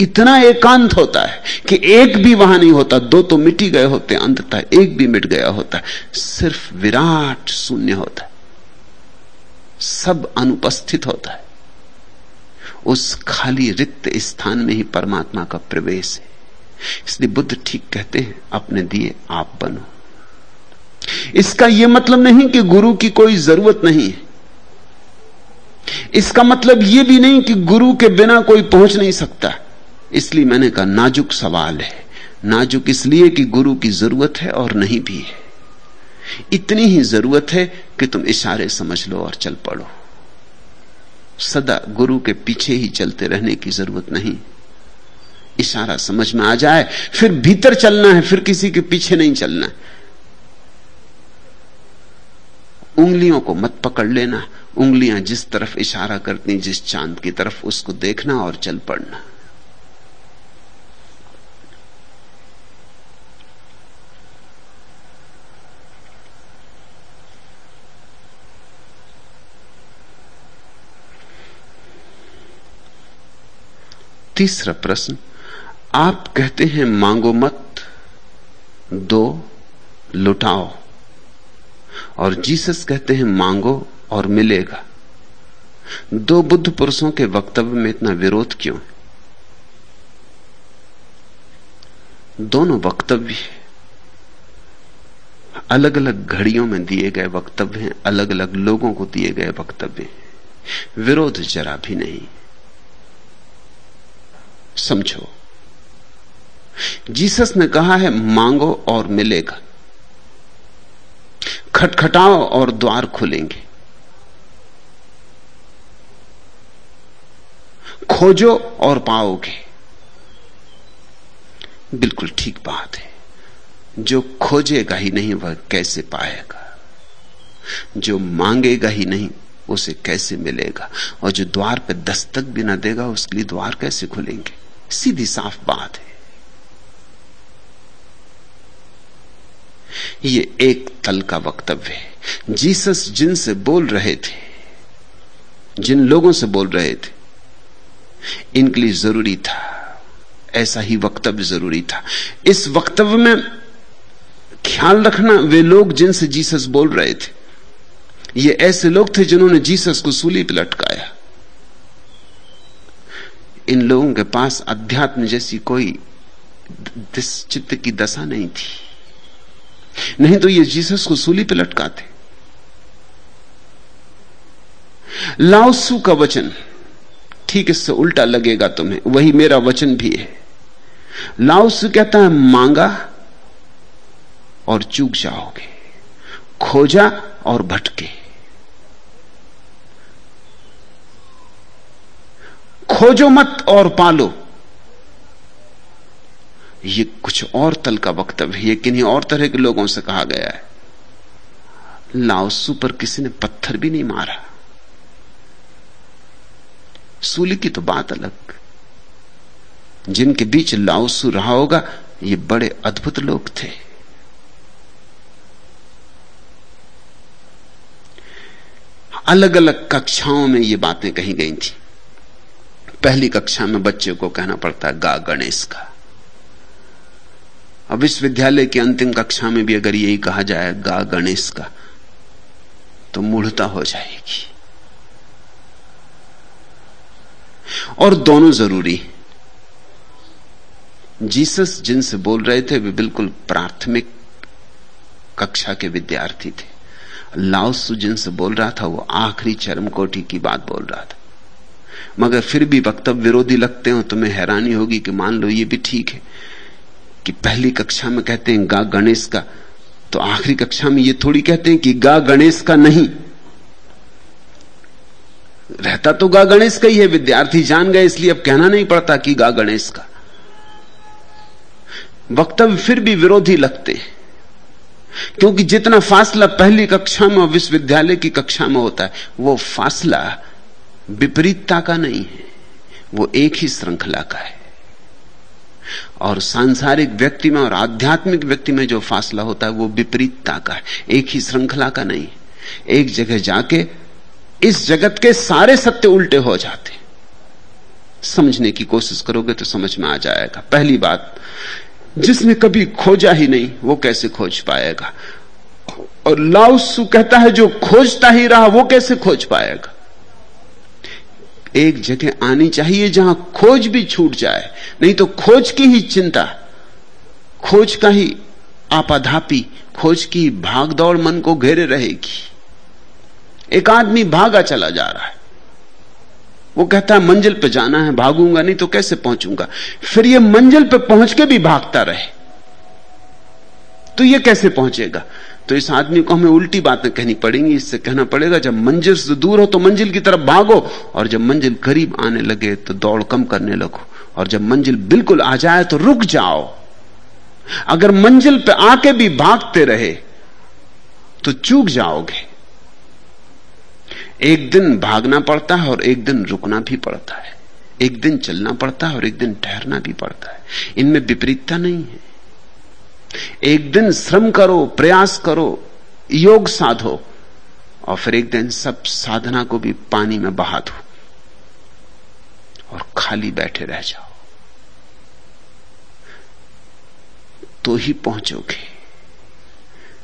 इतना एकांत होता है कि एक भी वहाँ नहीं होता। दो तो मिटी गए होते, अंततः एक भी मिट गया होता। सिर्फ़ विराट शून्य होता सब अनुपस्थित होता है। उस खाली रिक्त स्थान में ही परमात्मा का प्रवेश है। इसलिए बुद्ध ठीक कहते हैं, अपने दिए आप बनो। इसका यह मतलब नहीं कि गुरु की कोई ज़रूरत नहीं है। इसका मतलब यह भी नहीं कि गुरु के बिना कोई पहुँच नहीं सकता। इसलिए मैंने कहा, नाजुक सवाल है। नाजुक इसलिए कि गुरु की ज़रूरत है और नहीं भी है। इतनी ही ज़रूरत है कि तुम इशारे समझ लो और चल पड़ो। सदा गुरु के पीछे ही चलते रहने की ज़रूरत नहीं। इशारा समझ में आ जाए, फिर भीतर चलना है, फिर किसी के पीछे नहीं चलना उंगलियों को मत पकड़ लेना, उंगलियाँ जिस तरफ़ इशारा करती, जिस चाँद की तरफ़, उसको देखना और चल पड़ना। तीसरा प्रश्न, आप कहते हैं मांगो मत, दो लुटाओ, और जीसस कहते हैं मांगो और मिलेगा। दो बुद्ध पुरुषों के वक्तव्य में इतना विरोध क्यों? दोनों वक्तव्य अलग अलग घड़ियों में दिए गए वक्तव्य हैं अलग अलग लोगों को दिए गए वक्तव्य हैं। विरोध जरा भी नहीं। समझो। जीसस ने कहा है, मांगो और मिलेगा। खटखटाओ और द्वार खुलेंगे। खोजो और पाओगे। बिल्कुल ठीक बात है। जो खोजेगा ही नहीं, वह कैसे पाएगा? जो मांगेगा ही नहीं, उसे कैसे मिलेगा? और जो द्वार पर दस्तक भी ना देगा, उसके लिए द्वार कैसे खुलेंगे? सीधी साफ़ बात है। ये एक तल का वक्तव्य है। जीसस जिनसे बोल रहे थे, जिन लोगों से बोल रहे थे, इनके लिए ज़रूरी था, ऐसा ही वक्तव्य ज़रूरी था। इस वक्तव्य में ख्याल रखना, वे लोग जिनसे जीसस बोल रहे थे, ये ऐसे लोग थे जिन्होंने जीसस को सूली पर लटकाया। इन लोगों के पास अध्यात्म जैसी कोई चित्त की दशा नहीं थी। नहीं तो ये जीसस को सूली पे लटकाते। लाओसू का वचन। ठीक इससे उल्टा लगेगा तुम्हें। वही मेरा वचन भी है। लाओसू कहता है, मांगा और चूक जाओगे। खोजा और भटके। खोजो मत और पालो। ये कुछ और तल का वक्तव्य है किन्हीं और तरह के लोगों से कहा गया है। लाओसू पर किसी ने पत्थर भी नहीं मारा। सूली की तो बात अलग। जिनके बीच लाओसू रहा होगा, ये बड़े अद्भुत लोग थे। अलग अलग कक्षाओं में ये बातें कही गई थी। पहली कक्षा में बच्चे को कहना पड़ता है, गा गणेश का। और विश्वविद्यालय की अंतिम कक्षा में भी अगर यही कहा जाए, गा गणेश का तो मूढ़ता हो जाएगी। और दोनों ज़रूरी जीसस जिनसे बोल रहे थे, वे बिल्कुल प्राथमिक कक्षा के विद्यार्थी थे। लाओसु जिनसे बोल रहा था, वो आखिरी चरम कोटि की बात बोल रहा था। मगर फिर भी वक्तव्य विरोधी लगते हो, तुम्हें हैरानी होगी कि मान लो ये भी ठीक है कि पहली कक्षा में कहते हैं गा गणेश का तो आखिरी कक्षा में ये थोड़ी कहते हैं कि गा गणेश का नहीं। रहता तो गा गणेश का ही है, विद्यार्थी जान गए, इसलिए अब कहना नहीं पड़ता कि गा गणेश का। वक्तव्य फिर भी विरोधी लगते हैं, क्योंकि जितना फासला पहली कक्षा में विश्वविद्यालय की कक्षा में होता है, वो फासला विपरीतता का नहीं है। वो एक ही श्रृंखला का है। और सांसारिक व्यक्ति में और आध्यात्मिक व्यक्ति में जो फासला होता है, वो विपरीतता का है। एक ही श्रृंखला का नहीं। एक जगह जाके इस जगत के सारे सत्य उल्टे हो जाते समझने की कोशिश करोगे तो समझ में आ जाएगा। पहली बात, जिसने कभी खोजा ही नहीं, वो कैसे खोज पाएगा? और लाउसु कहता है, जो खोजता ही रहा, वो कैसे खोज पाएगा? एक जगह आनी चाहिए जहाँ खोज भी छूट जाए। नहीं तो खोज की ही चिंता, खोज का ही आपाधापी, खोज की भागदौड़ मन को घेरे रहेगी। एक आदमी भागा चला जा रहा है। वो कहता है, मंजिल पे जाना है, भागूँगा, नहीं तो कैसे पहुंचूँगा? फिर ये मंजिल पे पहुँच के भी भागता रहे। तो ये कैसे पहुंचेगा? तो इस आदमी को हमें उल्टी बातें कहनी पड़ेंगी, इससे कहना पड़ेगा, जब मंजिल से दूर हो तो मंजिल की तरफ़ भागो, और जब मंजिल करीब आने लगे तो दौड़ कम करने लगो, और जब मंजिल बिल्कुल आ जाए तो रुक जाओ। अगर मंजिल पे आके भी भागते रहे तो चूक जाओगे। एक दिन भागना पड़ता है और एक दिन रुकना भी पड़ता है। एक दिन चलना पड़ता है और एक दिन ठहरना भी पड़ता है। इनमें विपरीतता नहीं है। एक दिन श्रम करो, प्रयास करो, योग साधो, और फिर एक दिन सब साधना को भी पानी में बहा दो, और खाली बैठे रह जाओ। तो ही पहुंचोगे।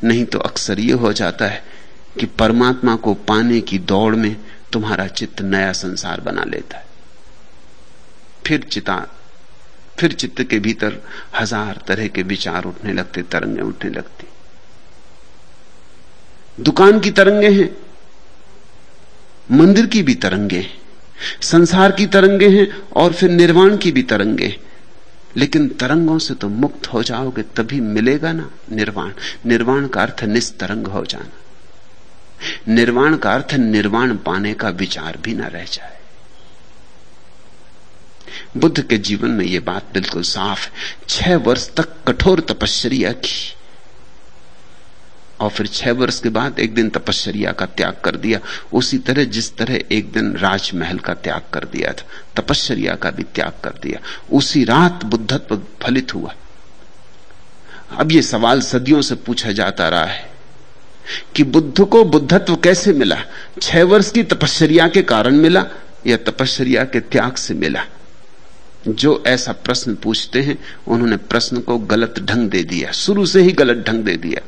नहीं तो अक्सर यह हो जाता है कि परमात्मा को पाने की दौड़ में तुम्हारा चित्त नया संसार बना लेता है। फिर चिता फिर चित्त के भीतर हज़ार तरह के विचार उठने लगते, तरंगे उठने लगती। दुकान की तरंगे हैं, मंदिर की भी तरंगे हैं, संसार की तरंगे हैं और फिर निर्वाण की भी तरंगे लेकिन तरंगों से तो मुक्त हो जाओगे, तभी मिलेगा ना निर्वाण। निर्वाण का अर्थ निस्तरंग हो जाना। निर्वाण का अर्थ निर्वाण पाने का विचार भी ना रह जाए। बुद्ध के जीवन में यह बात बिल्कुल साफ़ है। छह वर्ष तक कठोर तपश्चर्या की। और फिर छह वर्ष के बाद एक दिन तपश्चर्या का त्याग कर दिया। उसी तरह जिस तरह एक दिन राजमहल का त्याग कर दिया था, तपश्चर्या का भी त्याग कर दिया। उसी रात बुद्धत्व फलित हुआ। अब यह सवाल सदियों से पूछा जाता रहा है कि बुद्ध को बुद्धत्व कैसे मिला? छह वर्ष की तपश्चर्या के कारण मिला या तपश्चर्या के त्याग से मिला? जो ऐसा प्रश्न पूछते हैं, उन्होंने प्रश्न को गलत ढंग दे दिया, शुरू से ही गलत ढंग दे दिया।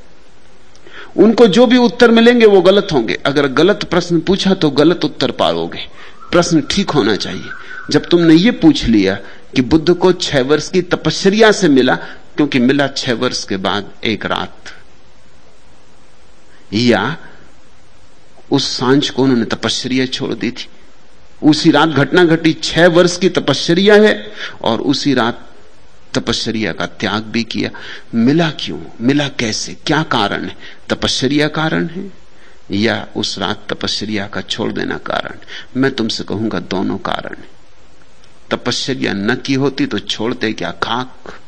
उनको जो भी उत्तर मिलेंगे, वो गलत होंगे। अगर गलत प्रश्न पूछा तो गलत उत्तर पाओगे। प्रश्न ठीक होना चाहिए। जब तुमने ये पूछ लिया कि बुद्ध को छह वर्ष की तपश्चर्या से मिला, क्योंकि मिला छह वर्ष के बाद एक रात। या उस साँझ को उन्होंने तपश्चर्या छोड़ दी थी। उसी रात घटना घटी, छह वर्ष की तपश्चर्या है और उसी रात तपश्चर्या का त्याग भी किया। मिला क्यों? मिला कैसे? क्या कारण है? तपश्चर्या कारण है या उस रात तपश्चर्या का छोड़ देना कारण? मैं तुमसे कहूँगा दोनों कारण है। तपश्चर्या न की होती तो छोड़ते क्या खाक?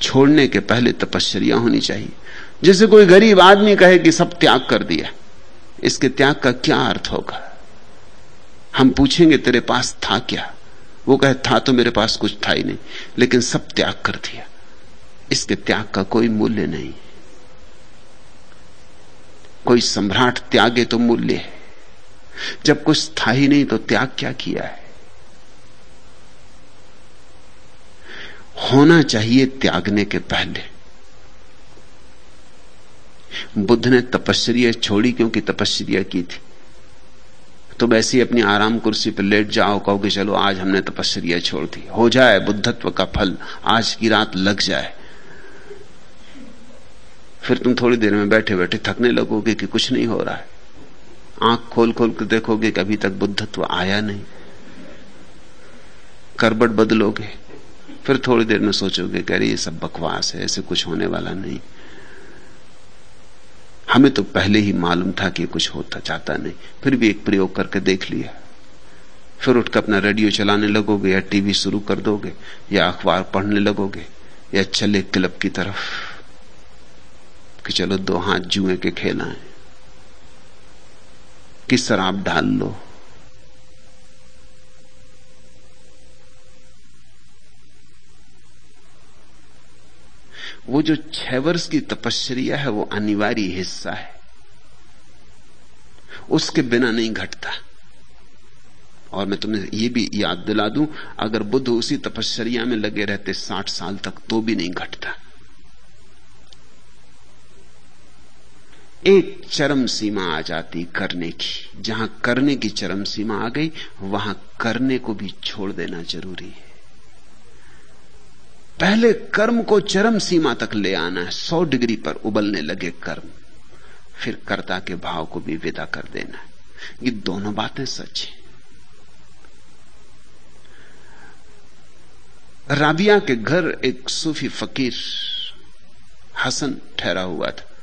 छोड़ने के पहले तपश्चर्या होनी चाहिए। जैसे कोई गरीब आदमी कहे कि सब त्याग कर दिया। इसके त्याग का क्या अर्थ होगा? हम पूछेंगे, तेरे पास था क्या? वो कहे, था तो मेरे पास कुछ था ही नहीं, लेकिन सब त्याग कर दिया। इसके त्याग का कोई मूल्य नहीं। कोई सम्राट त्यागे तो मूल्य है। जब कुछ था ही नहीं तो त्याग क्या किया है? होना चाहिए त्यागने के पहले। बुद्ध ने तपस्या छोड़ी क्योंकि तपस्या की थी। तो वैसे ही अपनी आराम कुर्सी पर लेट जाओ कहो कि चलो, आज हमने तपस्या छोड़ दी। हो जाए, बुद्धत्व का फल, आज की रात लग जाए। फिर तुम थोड़ी देर में बैठे बैठे थकने लगोगे कि कुछ नहीं हो रहा है। आँख खोल खोल कर देखोगे कि अभी तक बुद्धत्व आया नहीं। करबट बदलोगे। फिर थोड़ी देर में सोचोगे कह रही ये सब बकवास है, ऐसे कुछ होने वाला नहीं। हमें तो पहले ही मालूम था कि कुछ होता चाहता नहीं। फिर भी एक प्रयोग करके देख लिया। फिर उठकर अपना रेडियो चलाने लगोगे या टीवी शुरू कर दोगे या अखबार पढ़ने लगोगे या चले क्लब की तरफ़ कि चलो दो हाथ जुए के खेलाएँ कि शराब डाल लो। वो जो छह वर्ष की तपस्या है, वो अनिवार्य हिस्सा है। उसके बिना नहीं घटता। और मैं तुम्हें ये भी याद दिला दूँ, अगर बुद्ध उसी तपस्या में लगे रहते साठ साल तक तो भी नहीं घटता। एक चरम सीमा आ जाती करने की। जहाँ करने की चरम सीमा आ गई, वहाँ करने को भी छोड़ देना ज़रूरी है। पहले कर्म को चरम सीमा तक ले आना है। सौ डिग्री पर उबलने लगे कर्म। फिर कर्ता के भाव को भी विदा कर देना है। ये दोनों बातें सच हैं। राबिया के घर एक सूफी फकीर हसन ठहरा हुआ था।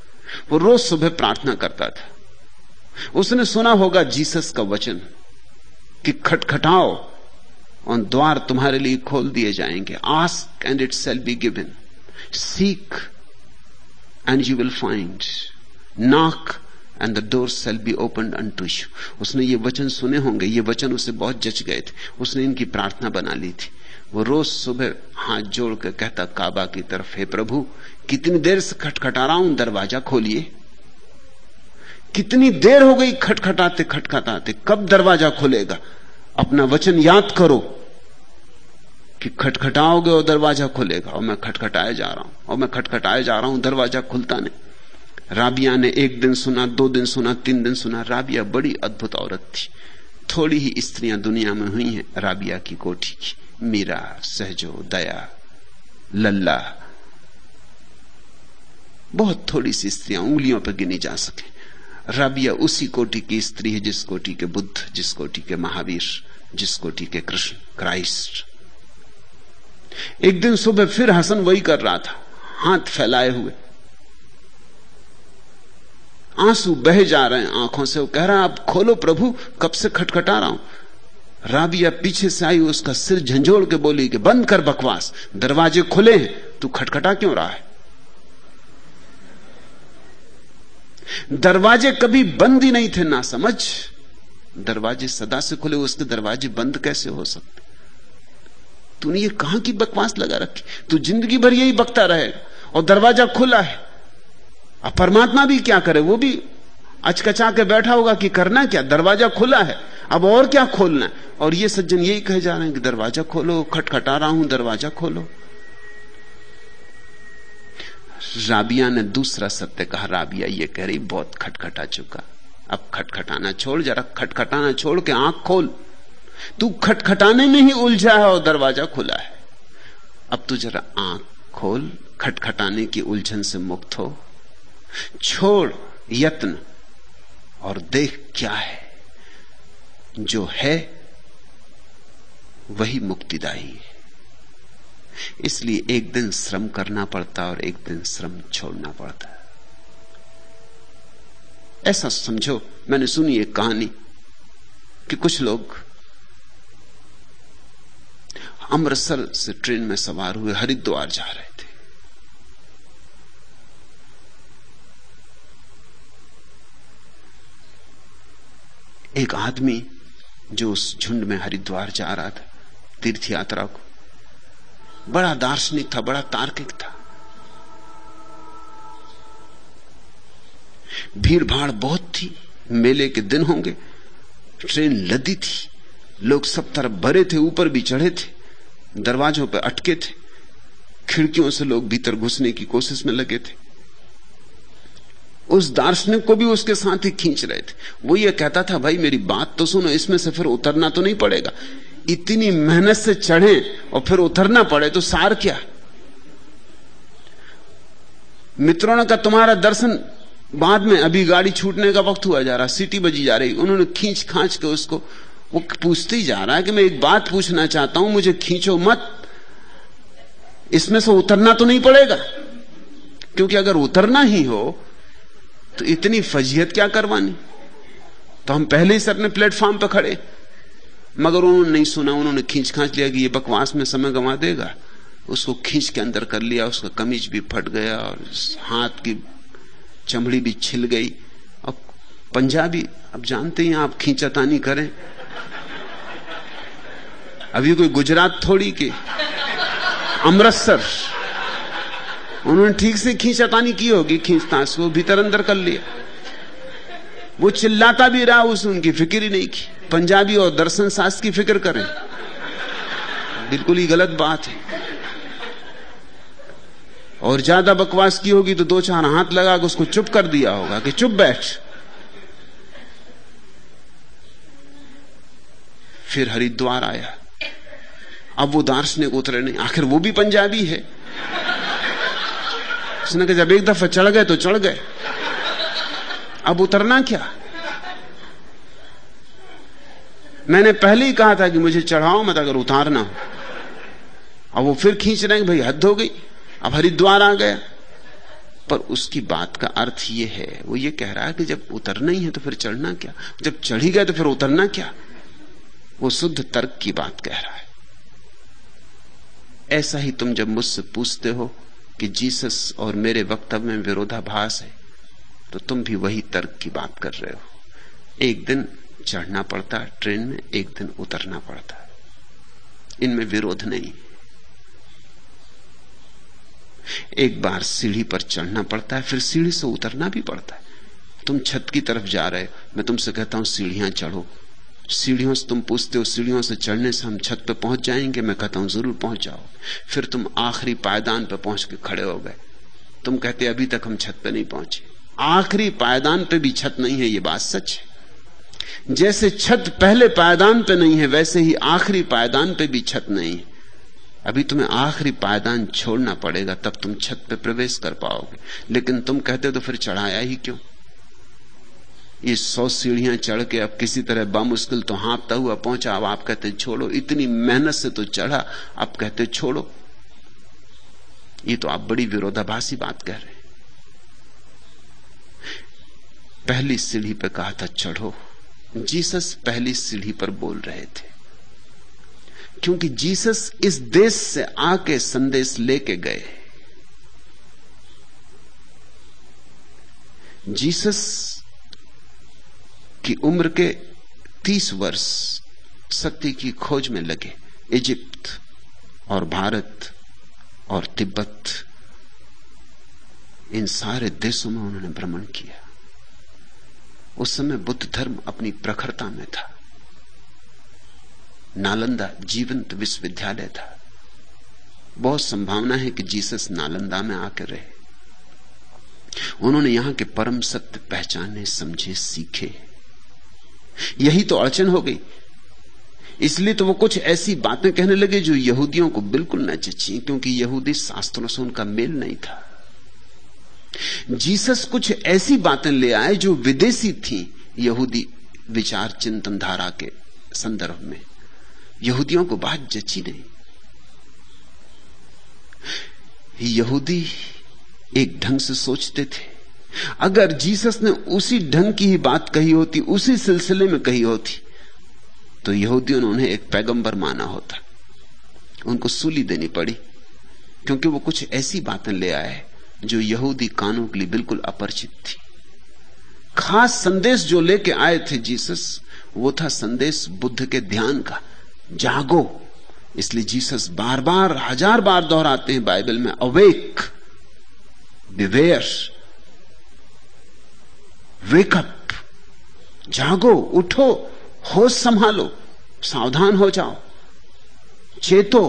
वो रोज सुबह प्रार्थना करता था। उसने सुना होगा जीसस का वचन कि खटखटाओ और द्वार तुम्हारे लिए खोल दिए जाएँगे। Ask and it shall be given seek and you will find knock and the door shall be open unto उसने ये वचन सुने होंगे। ये वचन उसे बहुत जच गए थे। उसने इनकी प्रार्थना बना ली थी। वो रोज सुबह हाथ जोड़ कर कहता, काबा की तरफ़, हे प्रभु, कितनी देर से खटखटा रहा हूँ? दरवाज़ा खोलिए। कितनी देर हो गई खटखटाते खटखटाते? कब दरवाज़ा खोलेगा? अपना वचन याद करो कि खटखटाओगे और दरवाज़ा खुलेगा और मैं खटखटाए जा रहा हूँ। और मैं खटखटाए जा रहा हूँ, दरवाज़ा खुलता नहीं। राबिया ने एक दिन सुना, दो दिन सुना, तीन दिन सुना, राबिया बड़ी अद्भुत औरत थी। थोड़ी ही स्त्रियाँ दुनिया में हुई हैं, राबिया की कोठी की। मीरा, सहजो, दया, लल्ला। बहुत थोड़ी सी स्त्रियाँ उंगलियों पर गिनी जा सके। रबिया उसी कोटि की स्त्री है, जिस कोटि के बुद्ध, जिस कोटि के महावीर, जिस कोटि के कृष्ण, क्राइस्ट। एक दिन सुबह फिर हसन वही कर रहा था। हाथ फैलाए हुए। आँसू बह जा रहे हैं आँखों से। वो कह रहा आप खोलो प्रभु, कब से खटखटा रहा हूँ? राबिया पीछे से आई, उसका सिर झंझोड़ के बोली कि, बंद कर बकवास। दरवाजे खुले हैं, तू खटखटा क्यों रहा है? दरवाजे कभी बंद ही नहीं थे, ना समझ। दरवाजे सदा से खुले, उसके दरवाजे बंद कैसे हो सकते? तूने ये कहाँ की बकवास लगा रखी? तू ज़िंदगी भर यही बकता रहे और दरवाज़ा खुला है। अब परमात्मा भी क्या करे? वो भी अचकचा के बैठा होगा कि करना क्या? दरवाज़ा खुला है, अब और क्या खोलना है? और ये सज्जन यही कहे जा रहे हैं कि दरवाज़ा खोलो, खटखटा रहा हूँ, दरवाज़ा खोलो। राबिया ने दूसरा सत्य कहा, राबिया ये कह रही, बहुत खटखटा चुका। अब खटखटाना छोड़, जरा खटखटाना छोड़ के आँख खोल। तू खटखटाने में ही उलझा है और दरवाज़ा खुला है। अब तू जरा आँख खोल, खटखटाने की उलझन से मुक्त हो। छोड़ यत्न और देख क्या है। जो है, वही मुक्तिदायी है। इसलिए एक दिन श्रम करना पड़ता और एक दिन श्रम छोड़ना पड़ता ऐसा समझो, मैंने सुनी एक कहानी कि कुछ लोग अमृतसर से ट्रेन में सवार हुए हरिद्वार जा रहे थे। एक आदमी जो उस झुंड में हरिद्वार जा रहा था तीर्थ यात्रा को बड़ा दार्शनिक था, बड़ा तार्किक था। भीड़ भाड़ बहुत थी, मेले के दिन होंगे, ट्रेन लदी थी, लोग सब तरफ़ भरे थे, ऊपर भी चढ़े थे, दरवाजों पर अटके थे, खिड़कियों से लोग भीतर घुसने की कोशिश में लगे थे। उस दार्शनिक को भी उसके साथ ही खींच रहे थे। वो ये कहता था, भाई मेरी बात तो सुनो, इसमें से फिर उतरना तो नहीं पड़ेगा। इतनी मेहनत से चढ़े और फिर उतरना पड़े तो सार क्या? मित्रों ने कहा, तुम्हारा दर्शन बाद में, अभी गाड़ी छूटने का वक्त हुआ जा रहा, सीटी बजी जा रही। उन्होंने खींच खांच के उसको, वो पूछते ही जा रहा है कि मैं एक बात पूछना चाहता हूँ, मुझे खींचो मत। इसमें से उतरना तो नहीं पड़ेगा, क्योंकि अगर उतरना ही हो तो इतनी फजीहत क्या करवानी? तो हम पहले ही से अपने प्लेटफॉर्म पर खड़े। मगर उन्होंने नहीं सुना, उन्होंने खींच खांच लिया कि ये बकवास में समय गंवा देगा। उसको खींच के अंदर कर लिया, उसका कमीज भी फट गया और हाथ की चमड़ी भी छिल गई। अब पंजाबी, अब जानते हैं आप खींचातानी करें। अभी कोई गुजरात थोड़ी के, अमृतसर। उन्होंने ठीक से खींचातानी की होगी खींचतास को भीतर अंदर कर लिया। वो चिल्लाता भी रहा, उसने उनकी फ़िक्र ही नहीं की। पंजाबी और दर्शन शास्त्र की फ़िक्र करें। बिल्कुल ही गलत बात है। और ज़्यादा बकवास की होगी तो दो चार हाथ लगा के उसको चुप कर दिया होगा कि चुप बैठ। फिर हरिद्वार आया। अब वो दार्शनिक उतरे नहीं। आखिर वो भी पंजाबी है। उसने कहा, जब एक दफ़ा चढ़ गए तो चढ़ गए। अब उतरना क्या? मैंने पहले ही कहा था कि मुझे चढ़ाओ मत अगर उतारना। हो अब वो फिर खींच रहे हैं, भाई, हद हो गई। अब हरिद्वार आ गया। पर उसकी बात का अर्थ ये है, वो ये कह रहा है कि जब उतरना ही है तो फिर चढ़ना क्या? जब चढ़ी गए तो फिर उतरना क्या? वो शुद्ध तर्क की बात कह रहा है। ऐसा ही तुम जब मुझसे पूछते हो कि जीसस और मेरे वक्तव्य में विरोधाभास है तो तुम भी वही तर्क की बात कर रहे हो। एक दिन चढ़ना पड़ता, ट्रेन में एक दिन उतरना पड़ता। इनमें विरोध नहीं। एक बार सीढ़ी पर चढ़ना पड़ता है, फिर सीढ़ी से उतरना भी पड़ता है। तुम छत की तरफ़ जा रहे हो, मैं तुमसे कहता हूँ, सीढ़ियाँ चढ़ो। सीढ़ियों से तुम पूछते हो, सीढ़ियों से चढ़ने से हम छत पे पहुँच जाएँगे, मैं कहता हूँ, ज़रूर पहुँच जाओ फिर तुम आखिरी पायदान पे पहुँच के खड़े हो गए। तुम कहते, अभी तक हम छत पे नहीं पहुँचे। आखिरी पायदान पे भी छत नहीं है, ये बात सच है। जैसे छत पहले पायदान पे नहीं है, वैसे ही आखिरी पायदान पे भी छत नहीं अभी तुम्हें आखिरी पायदान छोड़ना पड़ेगा, तब तुम छत पे प्रवेश कर पाओगे। लेकिन तुम कहते हो तो फिर चढ़ाया ही क्यों? ये सौ सीढ़ियाँ चढ़ के अब किसी तरह बामुश्किल तो हाँपता हुआ पहुँचा, अब आप कहते छोड़ो, इतनी मेहनत से तो चढ़ा, अब कहते छोड़ो। ये तो आप बड़ी विरोधाभासी बात कह रहे हैं। पहली सीढ़ी पे कहा था, चढ़ो। जीसस पहली सीढ़ी पर बोल रहे थे। क्योंकि जीसस इस देश से आके संदेश लेके गए। जीसस की उम्र के तीस वर्ष सत्य की खोज में लगे। इजिप्त और भारत और तिब्बत, इन सारे देशों में उन्होंने भ्रमण किया। उस समय बुद्ध धर्म अपनी प्रखरता में था। नालंदा जीवंत विश्वविद्यालय था। बहुत संभावना है कि जीसस नालंदा में आकर रहे। उन्होंने यहाँ के परम सत्य पहचाने, समझे, सीखे। यही तो अड़चन हो गई। इसलिए तो वो कुछ ऐसी बातें कहने लगे जो यहूदियों को बिल्कुल न चची, क्योंकि यहूदी शास्त्रों से उनका मेल नहीं था। जीसस कुछ ऐसी बातें ले आए जो विदेशी थी, यहूदी विचार चिंतन धारा के संदर्भ में। यहूदियों को बात जची नहीं। यहूदी एक ढंग से सोचते थे। अगर जीसस ने उसी ढंग की ही बात कही होती, उसी सिलसिले में कही होती तो यहूदियों ने उन्हें एक पैगंबर माना होता। उनको सूली देनी पड़ी, क्योंकि वो कुछ ऐसी बातें ले आए जो यहूदी कानों के लिए बिल्कुल अपरिचित थी। खास संदेश जो लेके आए थे जीसस, वो था संदेश बुद्ध के ध्यान का। जागो, इसलिए जीसस बार बार हज़ार बार दोहराते हैं बाइबल में, अवेक बिवेयर वेकअप जागो, उठो, होश संभालो, सावधान हो जाओ, चेतो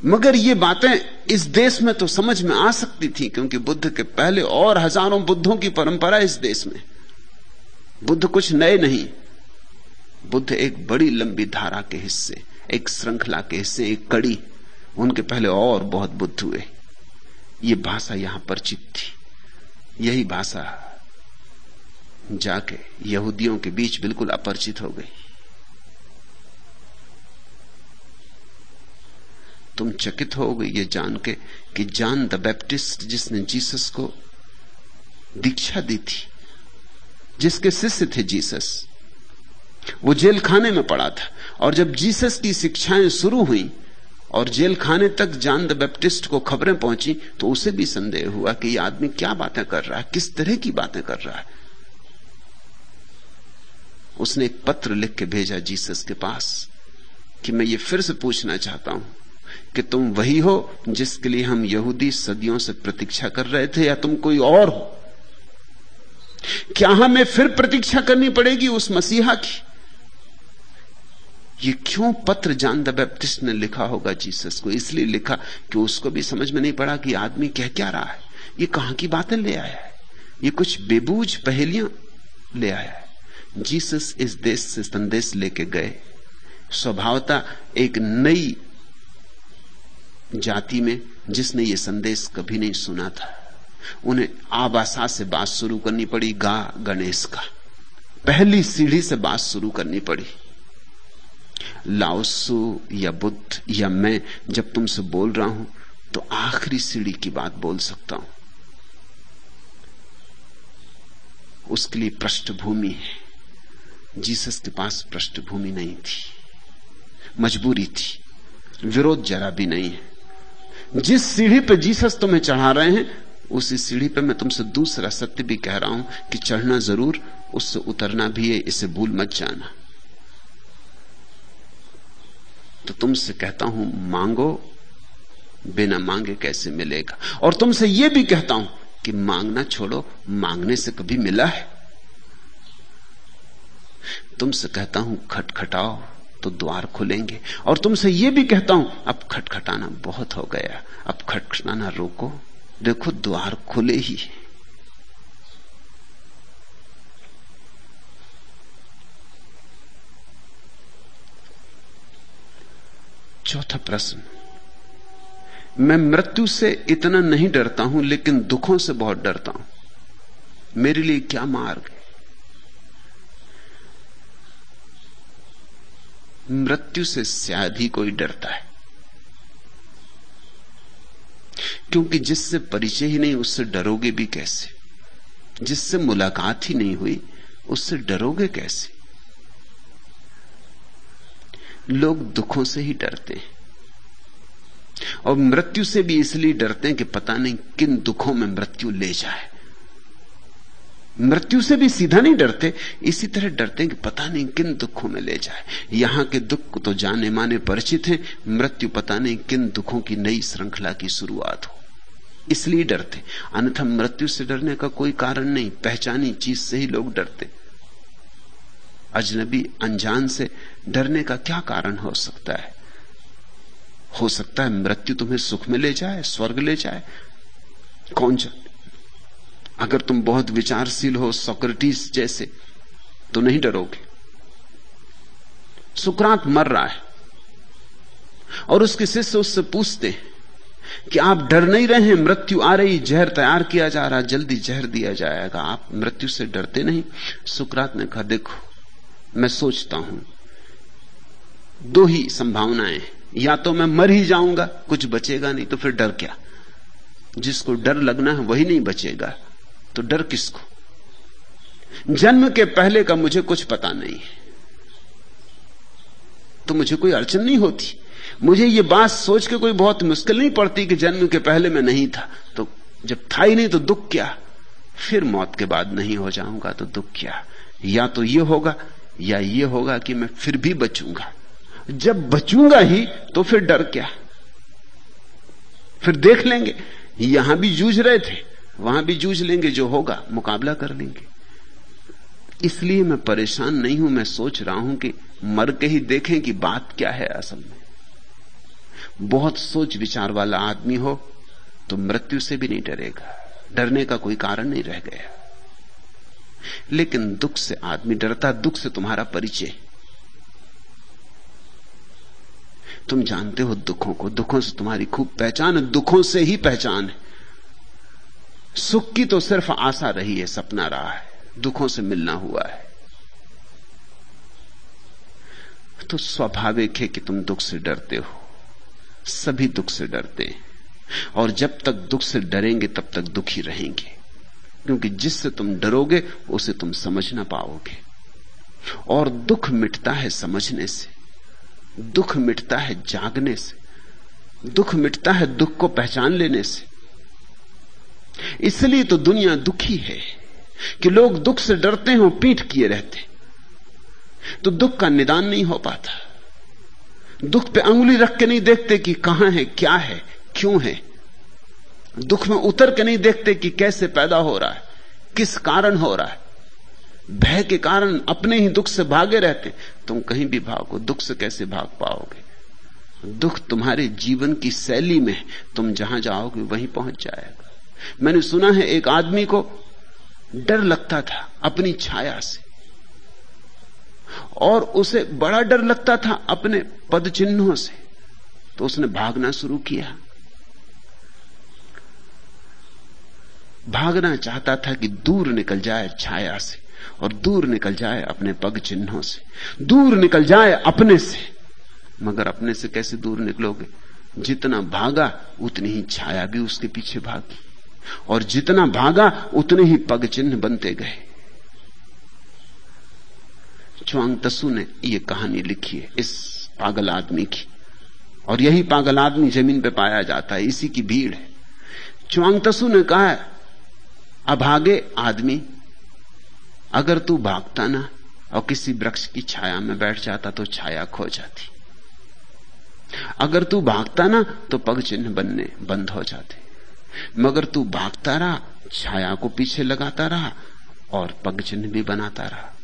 मगर ये बातें इस देश में तो समझ में आ सकती थी, क्योंकि बुद्ध के पहले और हज़ारों बुद्धों की परंपरा इस देश में। बुद्ध कुछ नए नहीं। बुद्ध एक बड़ी लंबी धारा के हिस्से, एक श्रृंखला के हिस्से, एक कड़ी। उनके पहले और बहुत बुद्ध हुए। ये भाषा यहाँ परिचित थी। यही भाषा जाके यहूदियों के बीच बिल्कुल अपरिचित हो गई। तुम चकित हो गई ये जान के कि जान द बैप्टिस्ट जिसने जीसस को दीक्षा दी थी, जिसके शिष्य थे जीसस। वो जेल खाने में पड़ा था और जब जीसस की शिक्षाएँ शुरू हुई और जेल खाने तक जान द बैप्टिस्ट को खबरें पहुँची तो उसे भी संदेह हुआ कि यह आदमी क्या बातें कर रहा है, किस तरह की बातें कर रहा है। उसने एक पत्र लिख के भेजा जीसस के पास कि मैं ये फिर से पूछना चाहता हूँ कि तुम वही हो जिसके लिए हम यहूदी सदियों से प्रतीक्षा कर रहे थे, या तुम कोई और हो? क्या हमें फिर प्रतीक्षा करनी पड़ेगी उस मसीहा की? ये क्यों पत्र जान द बैप्टिस्ट ने लिखा होगा जीसस को? इसलिए लिखा कि उसको भी समझ में नहीं पड़ा कि आदमी कह क्या रहा है। ये कहाँ की बातें ले आया है? ये कुछ बेबूज पहेलियाँ ले आया है। जीसस इस देश से संदेश लेके गए। स्वभावता एक नई जाति में जिसने ये संदेश कभी नहीं सुना था। उन्हें आबासा से बात शुरू करनी पड़ी, गा गणेश का। पहली सीढ़ी से बात शुरू करनी पड़ी। लाओसु या बुद्ध या मैं जब तुमसे बोल रहा हूँ तो आखिरी सीढ़ी की बात बोल सकता हूँ। उसके लिए पृष्ठभूमि है। जीसस के पास पृष्ठभूमि नहीं थी। मजबूरी थी। विरोध जरा भी नहीं है। जिस सीढ़ी पे जीसस तुम्हें चढ़ा रहे हैं, उसी सीढ़ी पे मैं तुमसे दूसरा सत्य भी कह रहा हूँ कि चढ़ना ज़रूर, उससे उतरना भी है, इसे भूल मत जाना। तो तुमसे कहता हूँ, मांगो, बिना मांगे कैसे मिलेगा? और तुमसे यह भी कहता हूँ कि मांगना छोड़ो, मांगने से कभी मिला है? तुमसे कहता हूँ, खटखटाओ। तो द्वार खुलेंगे। और तुमसे यह भी कहता हूँ, अब खटखटाना बहुत हो गया। अब खटखटाना रोको। देखो, द्वार खुले ही। चौथा प्रश्न। मैं मृत्यु से इतना नहीं डरता हूँ, लेकिन दुखों से बहुत डरता हूँ। मेरे लिए क्या मार्ग है? मृत्यु से शायद ही कोई डरता है। क्योंकि जिससे परिचय ही नहीं, उससे डरोगे भी कैसे? जिससे मुलाकात ही नहीं हुई, उससे डरोगे कैसे? लोग दुखों से ही डरते हैं। और मृत्यु से भी इसलिए डरते हैं कि पता नहीं किन दुखों में मृत्यु ले जाए। मृत्यु से भी सीधा नहीं डरते, इसी तरह डरते हैं कि पता नहीं किन दुखों में ले जाए। यहाँ के दुख तो जाने माने परिचित हैं, मृत्यु पता नहीं किन दुखों की नई श्रृंखला की शुरुआत हो। इसलिए डरते। अन्यथा मृत्यु से डरने का कोई कारण नहीं, पहचानी चीज़ से ही लोग डरते। अजनबी अनजान से डरने का क्या कारण हो सकता है? हो सकता है मृत्यु तुम्हें सुख में ले जाए, स्वर्ग ले जाए। कौन जाने? अगर तुम बहुत विचारशील हो सोक्रेटिस जैसे तो नहीं डरोगे। सुकरात मर रहा है, और उसके शिष्य उससे पूछते हैं कि आप डर नहीं रहे हैं, मृत्यु आ रही, जहर तैयार किया जा रहा, जल्दी जहर दिया जाएगा। आप मृत्यु से डरते नहीं। सुकरात ने कहा, देखो, मैं सोचता हूँ, दो ही संभावनाएँ या तो मैं मर ही जाऊँगा, कुछ बचेगा नहीं तो फिर डर क्या? जिसको डर लगना है, वही नहीं बचेगा। तो डर किसको? जन्म के पहले का मुझे कुछ पता नहीं है। तो मुझे कोई अड़चन नहीं होती। मुझे ये बात सोच के कोई बहुत मुश्किल नहीं पड़ती कि जन्म के पहले मैं नहीं था। तो जब था ही नहीं तो दुख क्या? फिर मौत के बाद नहीं हो जाऊँगा तो दुख क्या? या तो ये होगा, या ये होगा कि मैं फिर भी बचूँगा। जब बचूँगा ही तो फिर डर क्या? फिर देख लेंगे। यहाँ भी जूझ रहे थे। वहाँ भी जूझ लेंगे, जो होगा, मुकाबला कर लेंगे। इसलिए मैं परेशान नहीं हूँ, मैं सोच रहा हूँ कि मर के ही देखें कि बात क्या है असल में। बहुत सोच विचार वाला आदमी हो तो मृत्यु से भी नहीं डरेगा। डरने का कोई कारण नहीं रह गया। लेकिन दुख से आदमी डरता, दुख से तुम्हारा परिचय। तुम जानते हो दुखों को, दुखों से तुम्हारी खूब पहचान, दुखों से ही पहचान है। सुख की तो सिर्फ़ आशा रही है, सपना रहा है, दुखों से मिलना हुआ है। तो स्वाभाविक है कि तुम दुख से डरते हो, सभी दुख से डरते हैं, और जब तक दुख से डरेंगे, तब तक दुखी रहेंगे, क्योंकि जिससे तुम डरोगे, उसे तुम समझ ना पाओगे। और दुख मिटता है समझने से, दुख मिटता है जागने से, दुख मिटता है दुख को पहचान लेने से इसलिए तो दुनिया दुखी है कि लोग दुख से डरते हैं, पीठ किए रहते। तो दुख का निदान नहीं हो पाता। दुख पे अंगुली रख के नहीं देखते कि कहाँ है, क्या है, क्यों है। दुख में उतर के नहीं देखते कि कैसे पैदा हो रहा है, किस कारण हो रहा है। भय के कारण अपने ही दुख से भागे रहते। तुम कहीं भी भागो, दुख से कैसे भाग पाओगे? दुख तुम्हारे जीवन की शैली में तुम जहाँ जाओगे, वहीं पहुँच जाएगा। मैंने सुना है एक आदमी को डर लगता था अपनी छाया से। और उसे बड़ा डर लगता था अपने पद चिन्हों से। तो उसने भागना शुरू किया। भागना चाहता था कि दूर निकल जाए छाया से और दूर निकल जाए अपने पग चिन्हों से। दूर निकल जाए अपने से। मगर अपने से कैसे दूर निकलोगे? जितना भागा, उतनी ही छाया भी उसके पीछे भागी। और जितना भागा, उतने ही पग चिन्ह बनते गए। चुआंग तसु ने यह कहानी लिखी है, इस पागल आदमी की। और यही पागल आदमी ज़मीन पे पाया जाता है, इसी की भीड़ है। चुआंग तसु ने कहा अभागे आदमी, अगर तू भागता ना और किसी वृक्ष की छाया में बैठ जाता तो छाया खो जाती। अगर तू भागता ना तो पग चिन्ह बनने बंद हो जाते। मगर तू भागता रहा, छाया को पीछे लगाता रहा और पग चिन्ह भी बनाता रहा।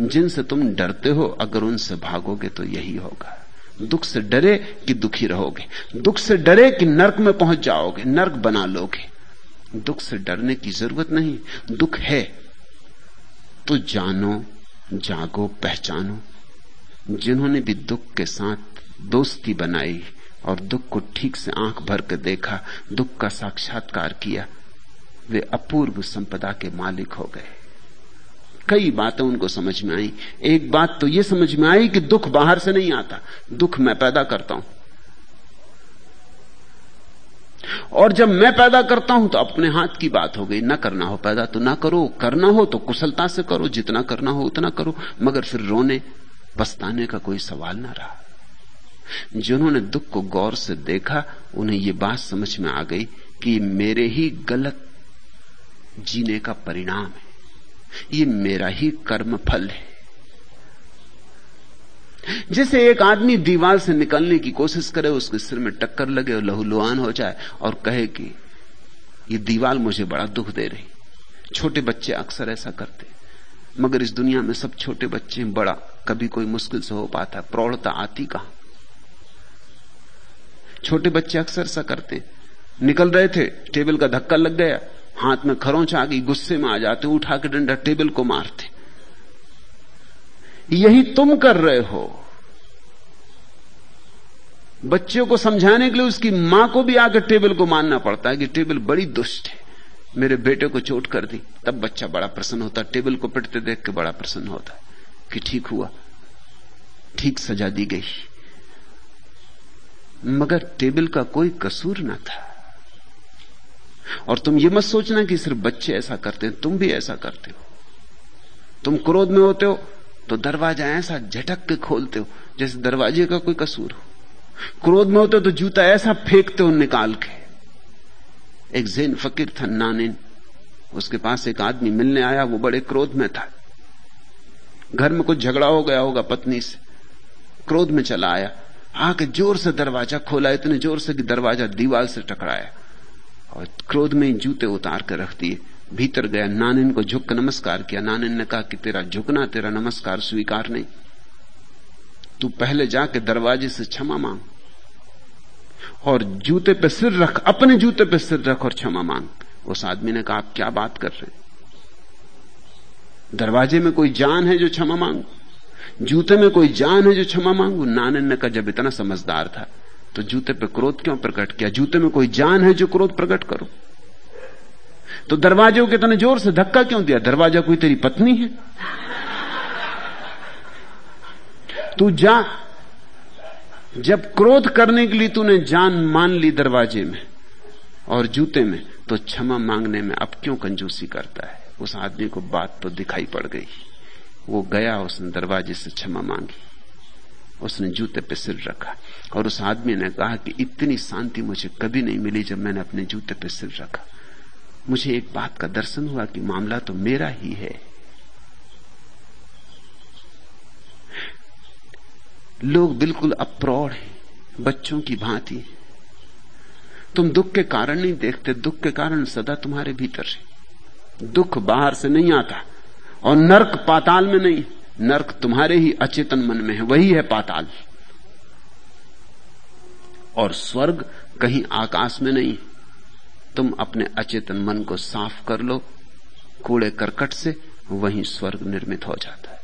जिनसे तुम डरते हो, अगर उनसे भागोगे तो यही होगा। दुख से डरे कि दुखी रहोगे। दुख से डरे कि नरक में पहुँच जाओगे। नरक बना लोगे। दुख से डरने की ज़रूरत नहीं। दुख है। तो जानो, जागो, पहचानो। जिन्होंने भी दुख के साथ दोस्ती बनाई और दुख को ठीक से आँख भर कर देखा, दुख का साक्षात्कार किया। वे अपूर्व संपदा के मालिक हो गए। कई बातें उनको समझ में आई। एक बात तो यह समझ में आई कि दुख बाहर से नहीं आता। दुख मैं पैदा करता हूँ। और जब मैं पैदा करता हूँ तो अपने हाथ की बात हो गई। ना करना हो पैदा तो ना करो। करना हो तो कुशलता से करो। जितना करना हो उतना करो। मगर फिर रोने, पछताने का कोई सवाल ना रहा। जिन्होंने दुख को गौर से देखा, उन्हें यह बात समझ में आ गई कि मेरे ही गलत जीने का परिणाम है। ये मेरा ही कर्म फल है। जैसे एक आदमी दीवार से निकलने की कोशिश करे, उसके सिर में टक्कर लगे और लहूलुहान हो जाए और कहे कि, ये दीवार मुझे बड़ा दुख दे रही। छोटे बच्चे अक्सर ऐसा करते। मगर इस दुनिया में सब छोटे बच्चे बड़ा, कभी कोई मुश्किल से हो पाता, प्रौढ़ता आती कहाँ? छोटे बच्चे अक्सर सा करते। निकल रहे थे, टेबल का धक्का लग गया। हाथ में खरोंच आ गई, गुस्से में आ जाते, उठा के डंडा टेबल को मारते। यही तुम कर रहे हो। बच्चे को समझाने के लिए उसकी माँ को भी आकर टेबल को मानना पड़ता है कि टेबल बड़ी दुष्ट है। मेरे बेटे को चोट कर दी, तब बच्चा बड़ा प्रसन्न होता, टेबल को पिटते देख के बड़ा प्रसन्न होता कि ठीक हुआ, ठीक सजा दी गई। मगर टेबल का कोई कसूर ना था। और तुम ये मत सोचना कि सिर्फ़ बच्चे ऐसा करते हैं, तुम भी ऐसा करते हो। तुम क्रोध में होते हो तो दरवाज़ा ऐसा झटक के खोलते हो, जैसे दरवाजे का कोई कसूर हो। क्रोध में होते हो तो जूता ऐसा फेंकते हो निकाल के। एक जैन फकीर था, नानिन। उसके पास एक आदमी मिलने आया, वो बड़े क्रोध में था। घर में कुछ झगड़ा हो गया होगा पत्नी से। क्रोध में चला आया। आके ज़ोर से दरवाज़ा खोला, इतने ज़ोर से कि दरवाज़ा दीवार से टकराया। और क्रोध में जूते उतार कर रख दिए। भीतर गया, नानिन को झुक नमस्कार किया। नानिन ने कहा कि तेरा झुकना, तेरा नमस्कार स्वीकार नहीं। तू पहले जाके दरवाजे से क्षमा मांग। और जूते पे सिर रख, अपने जूते पे सिर रख और क्षमा मांग। उस आदमी ने कहा, आप क्या बात कर रहे हैं? दरवाजे में कोई जान है जो क्षमा मांग? जूते में कोई जान है जो क्षमा मांगू? नानन ने कहा, जब इतना समझदार था तो जूते पे क्रोध क्यों प्रकट किया? जूते में कोई जान है जो क्रोध प्रकट करो? तो दरवाजे को इतने ज़ोर से धक्का क्यों दिया? दरवाज़ा कोई तेरी पत्नी है? तू जा, जब क्रोध करने के लिए तूने जान मान ली दरवाजे में और जूते में तो क्षमा मांगने में अब क्यों कंजूसी करता है? उस आदमी को बात तो दिखाई पड़ गई। वो गया उसने दरवाजे से क्षमा मांगी। उसने जूते पे सिर रखा और उस आदमी ने कहा कि इतनी शांति मुझे कभी नहीं मिली जब मैंने अपने जूते पे सिर रखा। मुझे एक बात का दर्शन हुआ कि मामला तो मेरा ही है। लोग बिल्कुल अप्रौढ़ हैं, बच्चों की भांति तुम दुख के कारण नहीं देखते, दुख के कारण सदा तुम्हारे भीतर है। दुख बाहर से नहीं आता और नरक पाताल में नहीं, नरक तुम्हारे ही अचेतन मन में है, वही है पाताल। और स्वर्ग कहीं आकाश में नहीं, तुम अपने अचेतन मन को साफ़ कर लो, कूड़े करकट से वहीं स्वर्ग निर्मित हो जाता है।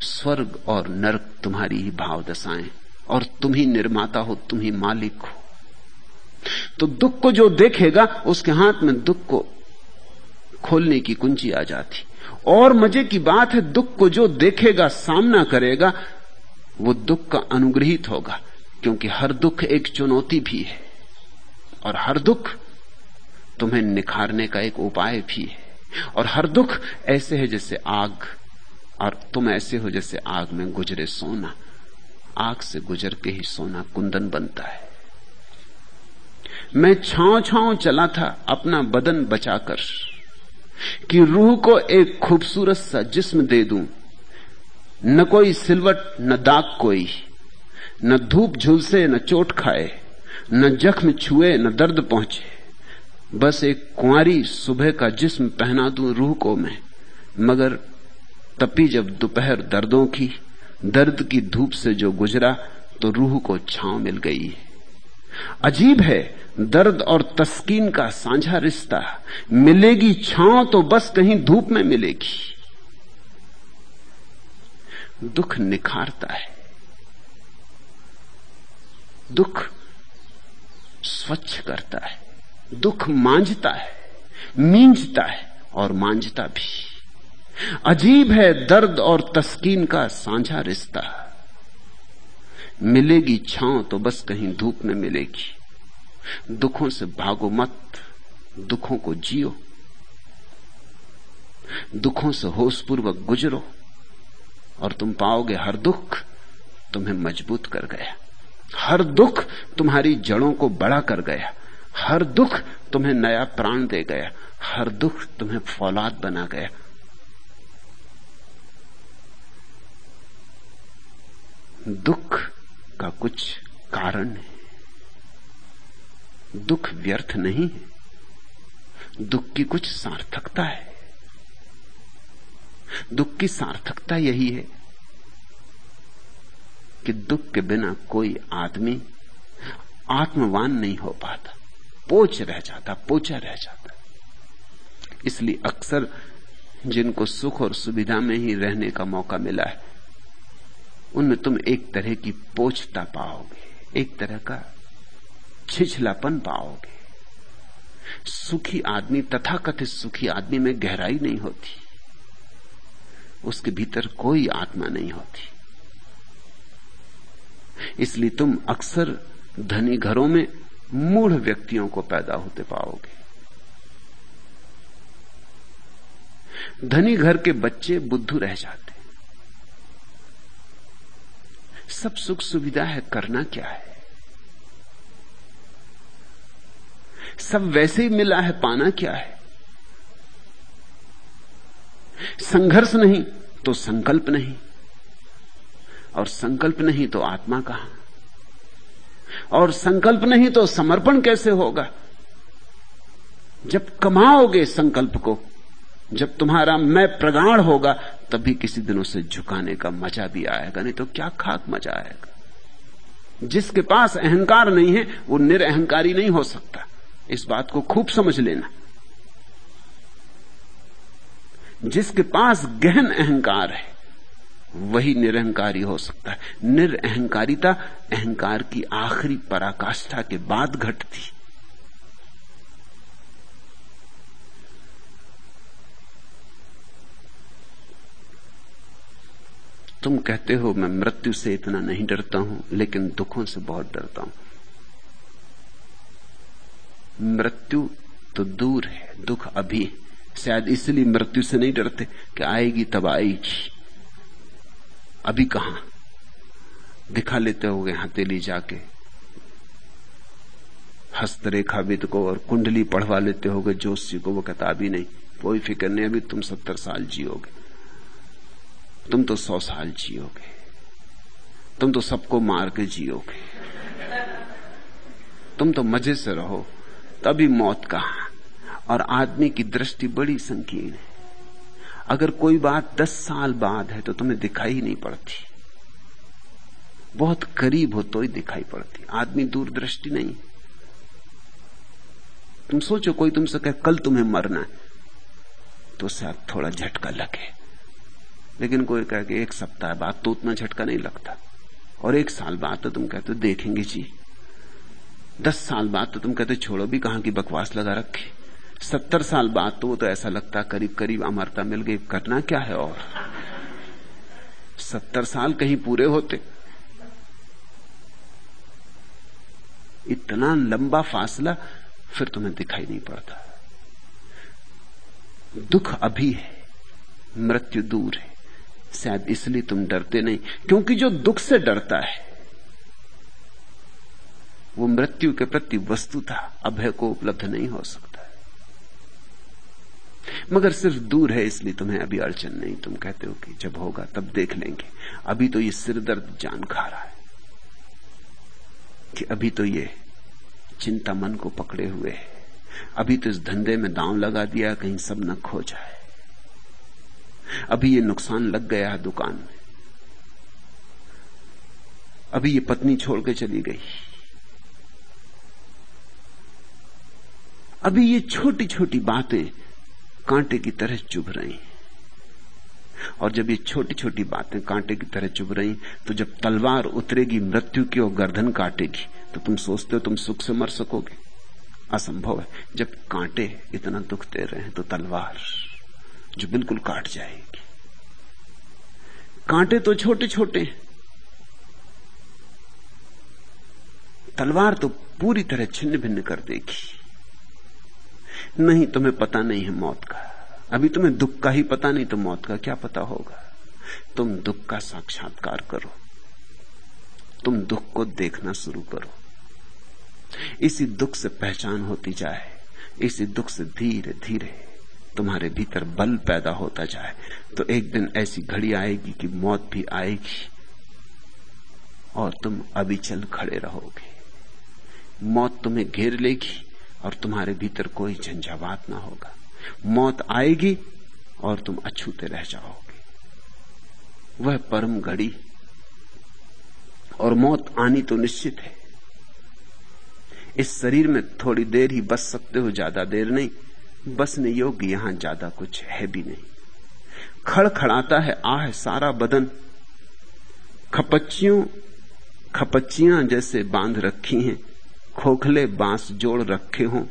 स्वर्ग और नरक तुम्हारी ही भाव दशाएँ और तुम ही निर्माता हो, तुम ही मालिक हो। तो दुख को जो देखेगा, उसके हाथ में दुख को खोलने की कुंजी आ जाती। और मज़े की बात है, दुख को जो देखेगा, सामना करेगा, वो दुख का अनुग्रहित होगा, क्योंकि हर दुख एक चुनौती भी है। और हर दुख तुम्हें निखारने का एक उपाय भी है। और हर दुख ऐसे है जैसे आग, और तुम ऐसे हो जैसे आग में गुजरे सोना। आग से गुजर के ही सोना कुंदन बनता है। मैं छाव छाव चला था, अपना बदन बचाकर। कि रूह को एक खूबसूरत सा जिस्म दे दूँ। न कोई सिलवट, न दाग कोई, न धूप झुलसे, न चोट खाए, न जख्म छुए, न दर्द पहुँचे। बस एक कुंवारी सुबह का जिस्म पहना दूँ रूह को मैं, मगर तपी जब दोपहर दर्दों की, दर्द की धूप से जो गुजरा तो रूह को छांव मिल गई। अजीब है, दर्द और तस्कीन का साझा रिश्ता। मिलेगी छांव तो बस कहीं धूप में मिलेगी। दुख निखारता है। दुख स्वच्छ करता है। दुख मांझता है, मींजता है और मांझता भी। अजीब है, दर्द और तस्कीन का साझा रिश्ता। मिलेगी छांव तो बस कहीं धूप में मिलेगी। दुखों से भागो मत, दुखों को जियो। दुखों से होशपूर्वक गुजरो, और तुम पाओगे हर दुख तुम्हें मज़बूत कर गया। हर दुख तुम्हारी जड़ों को बड़ा कर गया। हर दुख तुम्हें नया प्राण दे गया। हर दुख तुम्हें फौलाद बना गया। दुख का कुछ कारण है। दुख व्यर्थ नहीं है। दुख की कुछ सार्थकता है। दुख की सार्थकता यही है कि दुख के बिना कोई आदमी आत्मवान नहीं हो पाता। पोच रह जाता पोचा रह जाता। इसलिए अक्सर जिनको सुख और सुविधा में ही रहने का मौका मिला है उनमें तुम एक तरह की पोछता पाओगे, एक तरह का छिछलापन पाओगे। सुखी आदमी, तथाकथित सुखी आदमी में गहराई नहीं होती। उसके भीतर कोई आत्मा नहीं होती। इसलिए तुम अक्सर धनी घरों में मूढ़ व्यक्तियों को पैदा होते पाओगे। धनी घर के बच्चे बुद्धू रह जाते सब सुख सुविधा है, करना क्या है? सब वैसे ही मिला है, पाना क्या है? संघर्ष नहीं तो संकल्प नहीं, और संकल्प नहीं तो आत्मा कहाँ? और संकल्प नहीं तो समर्पण कैसे होगा? जब कमाओगे संकल्प को जब तुम्हारा मैं प्रगाढ़ होगा, तभी किसी दिन उसे झुकाने का मज़ा भी आएगा, नहीं तो क्या खाक मज़ा आएगा? जिसके पास अहंकार नहीं है, वो निरअहकारी नहीं हो सकता। इस बात को खूब समझ लेना। जिसके पास गहन अहंकार है, वही निरहंकारी हो सकता है। निरअहकारिता अहंकार की आखिरी पराकाष्ठा के बाद घटती। तुम कहते हो, मैं मृत्यु से इतना नहीं डरता हूँ, लेकिन दुखों से बहुत डरता हूँ। मृत्यु तो दूर है, दुख अभी शायद इसलिए मृत्यु से नहीं डरते कि आएगी तब आएगी। अभी कहा? दिखा लेते हो गए हथेली जाके। हस्तरेखाविद को और कुंडली पढ़वा लेते हो गए जोशी को वो कहता अभी नहीं। कोई फ़िक्र नहीं, अभी तुम सत्तर साल जियोगे। तुम तो सौ साल जियोगे। तुम तो सबको मार के जियोगे। तुम तो मज़े से रहो, तभी मौत कहा। और आदमी की दृष्टि बड़ी संकीर्ण है। अगर कोई बात दस साल बाद है तो तुम्हें दिखाई नहीं पड़ती। बहुत करीब हो तो ही दिखाई पड़ती। आदमी दूरदृष्टि नहीं। तुम सोचो कोई तुमसे कहे, कल तुम्हें मरना है। तो शायद थोड़ा झटका लगे। लेकिन कोई कहे कि एक सप्ताह बाद तो उतना झटका नहीं लगता। और एक साल बाद तो तुम कहते देखेंगे जी। दस साल बाद तो तुम कहते छोड़ो भी कहाँ की बकवास लगा रखी? सत्तर साल बाद तो वो तो ऐसा लगता करीब करीब अमरता मिल गई, करना क्या है और? सत्तर साल कहीं पूरे होते। इतना लंबा फासला फिर तुम्हें दिखाई नहीं पड़ता। दुख अभी है, मृत्यु दूर है। शायद इसलिए तुम डरते नहीं, क्योंकि जो दुख से डरता है, वो मृत्यु के प्रति वस्तु था अभय को उपलब्ध नहीं हो सकता मगर सिर्फ़ दूर है, इसलिए तुम्हें अभी अड़चन नहीं। तुम कहते हो कि जब होगा, तब देख लेंगे। अभी तो ये सिर दर्द जान खा रहा है कि अभी तो ये चिंता मन को पकड़े हुए है। अभी तो इस धंधे में दांव लगा दिया, कहीं सब न खो जाए। अभी ये नुकसान लग गया है दुकान में। अभी ये पत्नी छोड़ के चली गई। अभी ये छोटी छोटी बातें कांटे की तरह चुभ रही। और जब ये छोटी छोटी बातें कांटे की तरह चुभ रही तो जब तलवार उतरेगी, मृत्यु की और गर्दन काटेगी तो तुम सोचते हो तुम सुख से मर सकोगे। असंभव है। जब कांटे इतना दुख दे रहे हैं तो तलवार। जो बिल्कुल काट जाएगी। कांटे तो छोटे छोटे तलवार तो पूरी तरह छिन्न भिन्न कर देगी। नहीं तुम्हें पता नहीं है मौत का। अभी तुम्हें दुख का ही पता नहीं तो मौत का क्या पता होगा। तुम दुख का साक्षात्कार करो। तुम दुख को देखना शुरू करो। इसी दुख से पहचान होती जाए। इसी दुख से धीरे धीरे तुम्हारे भीतर बल पैदा होता जाए तो एक दिन ऐसी घड़ी आएगी कि मौत भी आएगी और तुम अविचल खड़े रहोगे। मौत तुम्हें घेर लेगी और तुम्हारे भीतर कोई झंझावात ना होगा। मौत आएगी और तुम अछूते रह जाओगे। वह परम घड़ी और मौत आनी तो निश्चित है। इस शरीर में थोड़ी देर ही बस सकते हो, ज़्यादा देर नहीं। बसने योग्य यहाँ ज़्यादा कुछ है भी नहीं। खड़खड़ाता है आह सारा बदन। खपच्चियों, खपच्चियाँ जैसे बाँध रखी हैं, खोखले बाँस जोड़ रखे हों।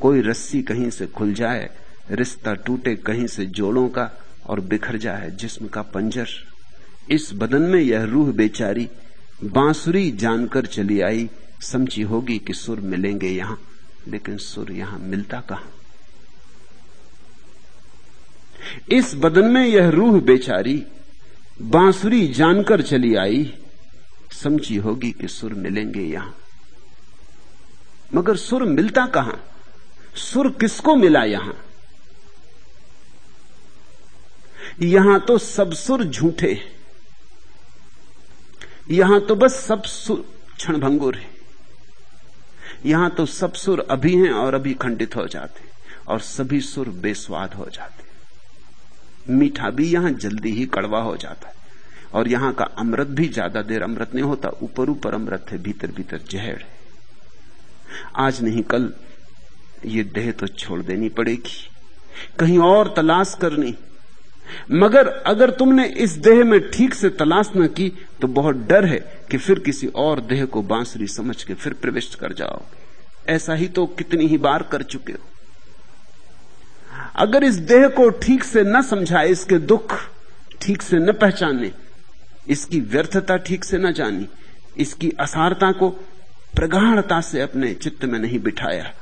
कोई रस्सी कहीं से खुल जाए, रिश्ता टूटे कहीं से जोड़ों का और बिखर जाए जिस्म का पंजर। इस बदन में यह रूह बेचारी, बांसुरी जानकर चली आई, समझी होगी कि सुर मिलेंगे यहाँ, लेकिन सुर यहाँ मिलता कहाँ? इस बदन में यह रूह बेचारी, बांसुरी जानकर चली आई, समझी होगी कि सुर मिलेंगे यहाँ। मगर सुर मिलता कहाँ? सुर किसको मिला यहाँ? यहाँ तो सब सुर झूठे यहाँ तो बस सब सुर क्षणभंगुर है। यहाँ तो सब सुर अभी हैं और अभी खंडित हो जाते और सभी सुर बेस्वाद हो जाते मीठा भी यहाँ जल्दी ही कड़वा हो जाता है। और यहाँ का अमृत भी ज़्यादा देर अमृत नहीं होता, ऊपर ऊपर अमृत है, भीतर भीतर जहर है। आज नहीं, कल ये देह तो छोड़ देनी पड़ेगी। कहीं और तलाश करनी। मगर अगर तुमने इस देह में ठीक से तलाश न की तो बहुत डर है कि फिर किसी और देह को बांसुरी समझ के फिर प्रविष्ट कर जाओ ऐसा ही तो कितनी ही बार कर चुके हो। अगर इस देह को ठीक से न समझाए, इसके दुख ठीक से न पहचाने, इसकी व्यर्थता ठीक से न जानी, इसकी असारता को प्रगाढ़ता से अपने चित्त में नहीं बिठाया,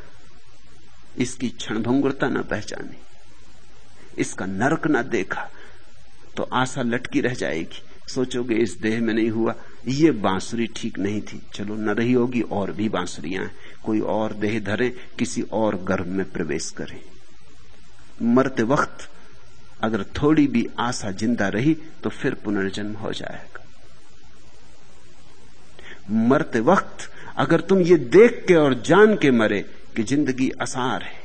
इसकी क्षणभंगुरता न पहचानी, इसका नरक न देखा तो आशा लटकी रह जाएगी। सोचोगे, इस देह में नहीं हुआ, ये बांसुरी ठीक नहीं थी। चलो, न रही होगी, और भी बांसुरियाँ कोई और देह धरे, किसी और गर्भ में प्रवेश करें। मरते वक्त अगर थोड़ी भी आशा ज़िंदा रही तो फिर पुनर्जन्म हो जाएगा। मरते वक्त अगर तुम ये देख के और जान के मरे कि ज़िंदगी असार है,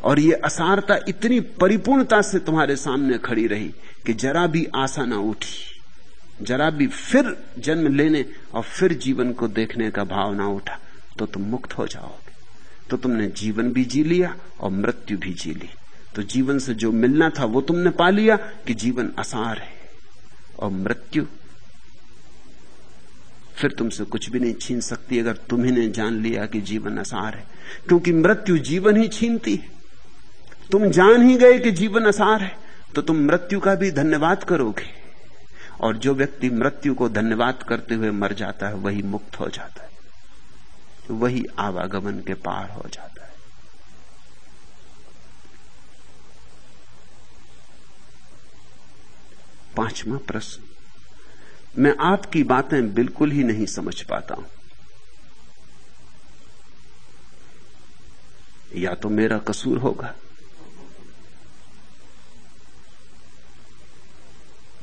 और ये असारता इतनी परिपूर्णता से तुम्हारे सामने खड़ी रही कि जरा भी आशा ना उठी, जरा भी फिर जन्म लेने और फिर जीवन को देखने का भाव ना उठा तो तुम मुक्त हो जाओगे तो तुमने जीवन भी जी लिया और मृत्यु भी जी ली। तो जीवन से जो मिलना था वो तुमने पा लिया कि जीवन आसार है और मृत्यु फिर तुमसे कुछ भी नहीं छीन सकती अगर तुम्ही जान लिया कि जीवन आसार है। क्योंकि मृत्यु जीवन ही छीनती है। तुम जान ही गए कि जीवन आसार है तो तुम मृत्यु का भी धन्यवाद करोगे। और जो व्यक्ति मृत्यु को धन्यवाद करते हुए मर जाता है, वही मुक्त हो जाता है। वही आवागमन के पार हो जाता है। पांचवा प्रश्न। मैं आपकी बातें बिल्कुल ही नहीं समझ पाता हूँ। या तो मेरा कसूर होगा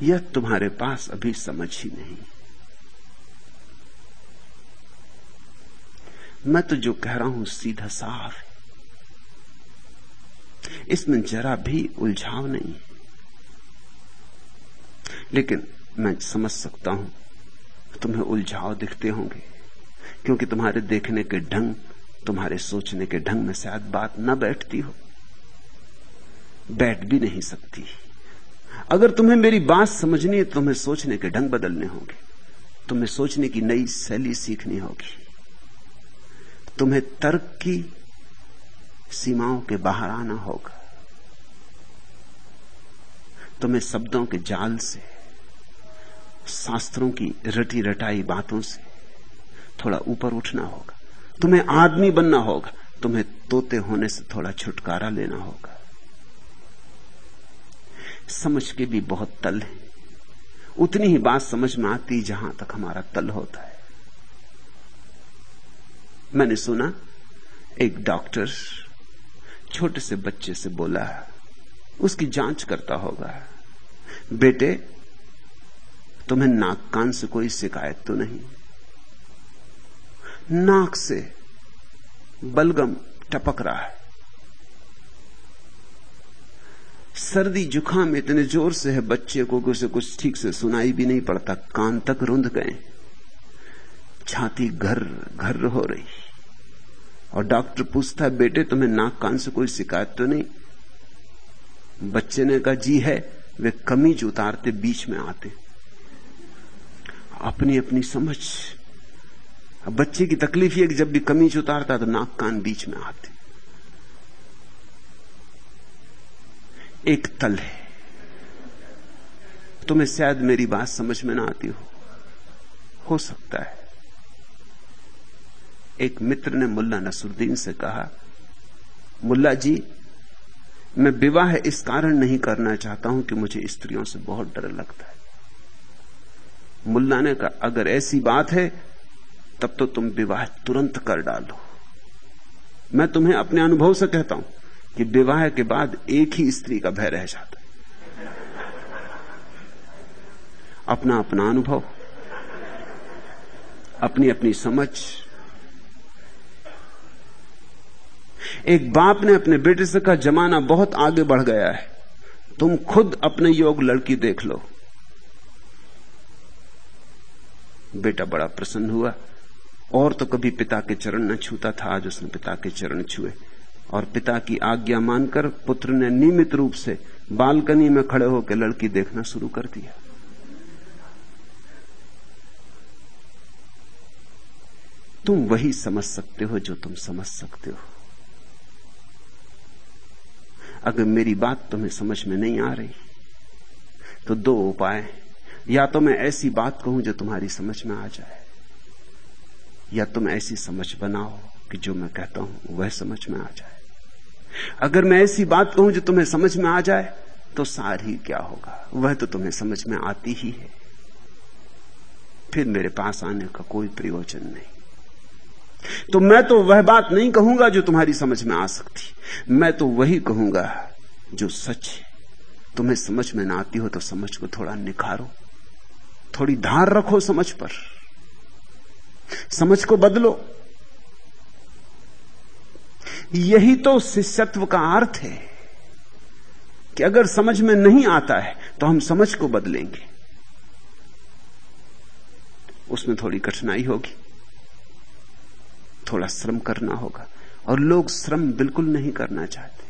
यह तुम्हारे पास अभी समझ ही नहीं। मैं तो जो कह रहा हूँ सीधा साफ़ है। इसमें जरा भी उलझाव नहीं लेकिन मैं समझ सकता हूँ, तुम्हें उलझाव दिखते होंगे, क्योंकि तुम्हारे देखने के ढंग, तुम्हारे सोचने के ढंग में शायद बात न बैठती हो। बैठ भी नहीं सकती। अगर तुम्हें मेरी बात समझनी है, तुम्हें सोचने के ढंग बदलने होंगे। तुम्हें सोचने की नई शैली सीखनी होगी। तुम्हें तर्क की सीमाओं के बाहर आना होगा। तुम्हें शब्दों के जाल से, शास्त्रों की रटी रटाई बातों से थोड़ा ऊपर उठना होगा। तुम्हें आदमी बनना होगा। तुम्हें तोते होने से थोड़ा छुटकारा लेना होगा। समझ के भी बहुत तल है। उतनी ही बात समझ में आती जहाँ तक हमारा तल होता है। मैंने सुना, एक डॉक्टर छोटे से बच्चे से बोला, उसकी जाँच करता होगा। बेटे, तुम्हें नाक कान से कोई शिकायत तो नहीं? नाक से बलगम टपक रहा है। सर्दी जुकाम इतने ज़ोर से है, बच्चे को उसे कुछ ठीक से सुनाई भी नहीं पड़ता, कान तक रुंध गए। छाती घर घर हो रही। और डॉक्टर पूछता बेटे, तुम्हें नाक कान से कोई शिकायत तो नहीं? बच्चे ने कहा, जी है, वे कमीज उतारते, बीच में आते। अपनी अपनी समझ। अब बच्चे की तकलीफ़ ये कि जब भी कमीज उतारता तो नाक कान बीच में आते। एक तल है। तुम्हें शायद मेरी बात समझ में ना आती हो। हो सकता है। एक मित्र ने मुल्ला नसरुद्दीन से कहा, मुल्ला जी, मैं विवाह इस कारण नहीं करना चाहता हूँ कि मुझे स्त्रियों से बहुत डर लगता है। मुल्ला ने कहा, अगर ऐसी बात है, तब तो तुम विवाह तुरंत कर डालो। मैं तुम्हें अपने अनुभव से कहता हूँ कि विवाह के बाद एक ही स्त्री का भय रह जाता है। अपना अपना अनुभव, अपनी अपनी समझ एक बाप ने अपने बेटे से कहा, जमाना बहुत आगे बढ़ गया है, तुम खुद अपने योग लड़की देख लो। बेटा बड़ा प्रसन्न हुआ, और तो कभी पिता के चरण न छूता था, आज उसने पिता के चरण छुए। और पिता की आज्ञा मानकर पुत्र ने नियमित रूप से बालकनी में खड़े होकर लड़की देखना शुरू कर दिया। तुम वही समझ सकते हो जो तुम समझ सकते हो। अगर मेरी बात तुम्हें समझ में नहीं आ रही तो दो उपाय या तो मैं ऐसी बात कहूँ जो तुम्हारी समझ में आ जाए, या तुम ऐसी समझ बनाओ कि जो मैं कहता हूँ वह समझ में आ जाए। अगर मैं ऐसी बात कहूँ जो तुम्हें समझ में आ जाए तो सार ही क्या होगा? वह तो तुम्हें समझ में आती ही है। फिर मेरे पास आने का कोई प्रयोजन नहीं। तो मैं तो वह बात नहीं कहूँगा जो तुम्हारी समझ में आ सकती। मैं तो वही कहूँगा जो सच है। तुम्हें समझ में ना आती हो तो समझ को थोड़ा निखारो। थोड़ी धार रखो समझ पर। समझ को बदलो। यही तो शिष्यत्व का अर्थ है कि अगर समझ में नहीं आता है तो हम समझ को बदलेंगे। उसमें थोड़ी कठिनाई होगी। थोड़ा श्रम करना होगा। और लोग श्रम बिल्कुल नहीं करना चाहते।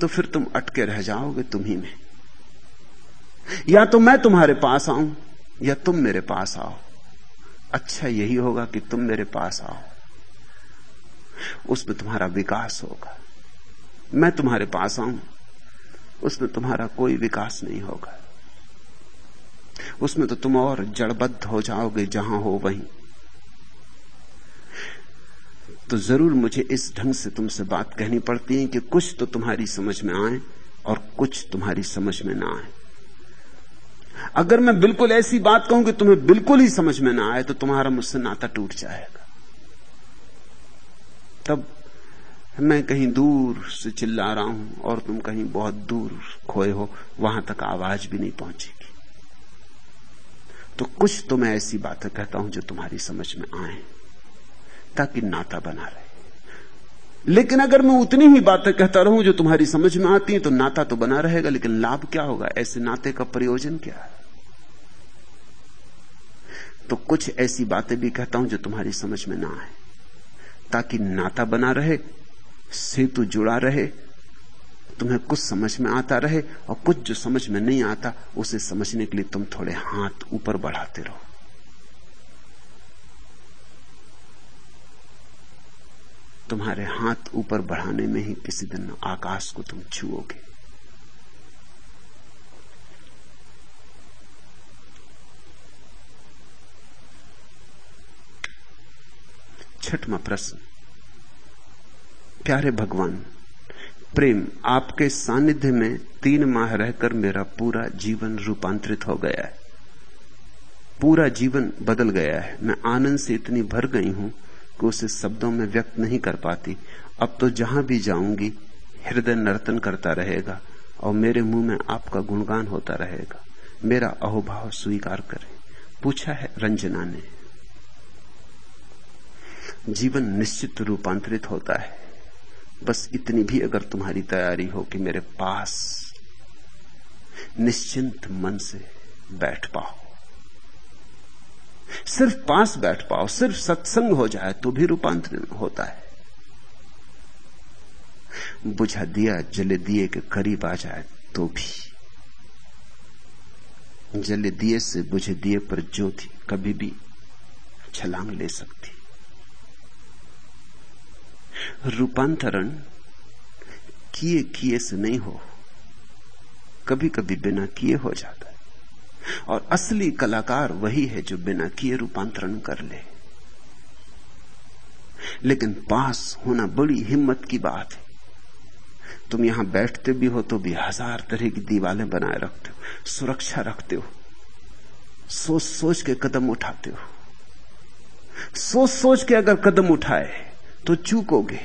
तो फिर तुम अटके रह जाओगे तुम्ही में। या तो मैं तुम्हारे पास आऊँ, या तुम मेरे पास आओ। अच्छा यही होगा कि तुम मेरे पास आओ। उसमें तुम्हारा विकास होगा। मैं तुम्हारे पास आऊँ, उसमें तुम्हारा कोई विकास नहीं होगा। उसमें तो तुम और जड़बद्ध हो जाओगे जहाँ हो वहीं। तो ज़रूर मुझे इस ढंग से तुमसे बात कहनी पड़ती है कि कुछ तो तुम्हारी समझ में आए और कुछ तुम्हारी समझ में ना आए। अगर मैं बिल्कुल ऐसी बात कहूँ कि तुम्हें बिल्कुल ही समझ में ना आए तो तुम्हारा मुझसे नाता टूट जाएगा। तब मैं कहीं दूर से चिल्ला रहा हूँ और तुम कहीं बहुत दूर खोए हो, वहाँ तक आवाज़ भी नहीं पहुंचेगी। तो कुछ तो मैं ऐसी बातें कहता हूँ जो तुम्हारी समझ में आए। ताकि नाता बना रहे। लेकिन अगर मैं उतनी ही बातें कहता रहूँ जो तुम्हारी समझ में आती है तो नाता तो बना रहेगा, लेकिन लाभ क्या होगा? ऐसे नाते का प्रयोजन क्या है? तो कुछ ऐसी बातें भी कहता हूँ जो तुम्हारी समझ में ना आए। ताकि नाता बना रहे, सेतु जुड़ा रहे, तुम्हें कुछ समझ में आता रहे, और कुछ जो समझ में नहीं आता, उसे समझने के लिए तुम थोड़े हाथ ऊपर बढ़ाते रहो। तुम्हारे हाथ ऊपर बढ़ाने में ही किसी दिन आकाश को तुम छुओगे। छठवा प्रश्न प्यारे भगवान, प्रेम आपके सानिध्य में तीन माह रहकर मेरा पूरा जीवन रूपांतरित हो गया है। पूरा जीवन बदल गया है। मैं आनंद से इतनी भर गई हूँ उसे शब्दों में व्यक्त नहीं कर पाती। अब तो जहाँ भी जाऊँगी, हृदय नर्तन करता रहेगा और मेरे मुँह में आपका गुणगान होता रहेगा। मेरा अहोभाव स्वीकार करें। पूछा है रंजना ने। जीवन निश्चित रूपांतरित होता है। बस इतनी भी अगर तुम्हारी तैयारी हो कि मेरे पास निश्चिंत मन से बैठ पाओ। सिर्फ़ पास बैठ पाओ, सिर्फ़ सत्संग हो जाए तो भी रूपांतरण होता है। बुझा दिया, जले दिए के करीब आ जाए तो भी। जले दिए से बुझे दिए पर ज्योति कभी भी छलांग ले सकती। रूपांतरण किए किए से नहीं हो कभी कभी बिना किए हो जाता है। और असली कलाकार वही है जो बिना किए रूपांतरण कर ले। लेकिन पास होना बड़ी हिम्मत की बात है। तुम यहाँ बैठते भी हो तो भी हज़ार तरह की दीवारें बनाए रखते हो, सुरक्षा रखते हो सोच सोच के कदम उठाते हो। सोच सोच के अगर कदम उठाए तो चूकोगे।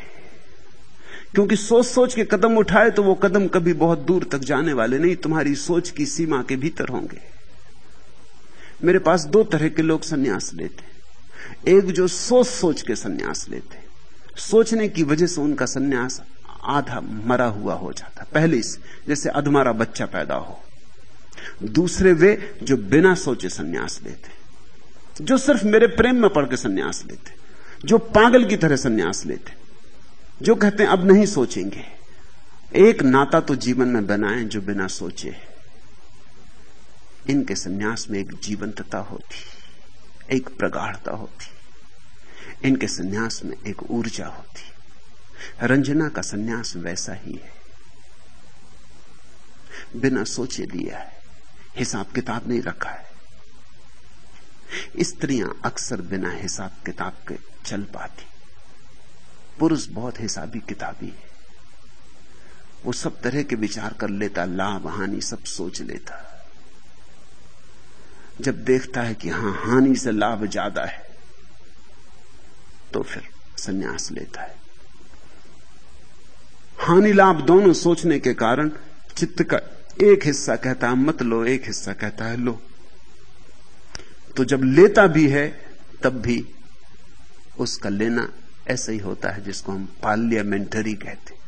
क्योंकि सोच सोच के कदम उठाए तो वो कदम कभी बहुत दूर तक जाने वाले नहीं, तुम्हारी सोच की सीमा के भीतर होंगे। मेरे पास दो तरह के लोग सन्यास लेते एक जो सोच सोच के सन्यास लेते सोचने की वजह से उनका सन्यास आधा मरा हुआ हो जाता। पहले से, जैसे अधमारा बच्चा पैदा हो। दूसरे वे जो बिना सोचे सन्यास लेते जो सिर्फ़ मेरे प्रेम में पड़ के सन्यास लेते जो पागल की तरह सन्यास लेते जो कहते हैं, अब नहीं सोचेंगे। एक नाता तो जीवन में बनाए जो बिना सोचे इनके सन्यास में एक जीवंतता होती, एक प्रगाढ़ता होती, इनके सन्यास में एक ऊर्जा होती। रंजना का सन्यास वैसा ही है। बिना सोचे लिया है, हिसाब किताब नहीं रखा है। स्त्रियाँ अक्सर बिना हिसाब किताब के चल पाती। पुरुष बहुत हिसाबी किताबी है। वो सब तरह के विचार कर लेता, लाभ, हानि सब सोच लेता। जब देखता है कि हाँ, हानि से लाभ ज़्यादा है तो फिर सन्यास लेता है। हानि लाभ दोनों सोचने के कारण चित्त का एक हिस्सा कहता है, मत लो, एक हिस्सा कहता है, लो। तो जब लेता भी है, तब भी उसका लेना ऐसा ही होता है जिसको हम पार्लियामेंटरी कहते हैं।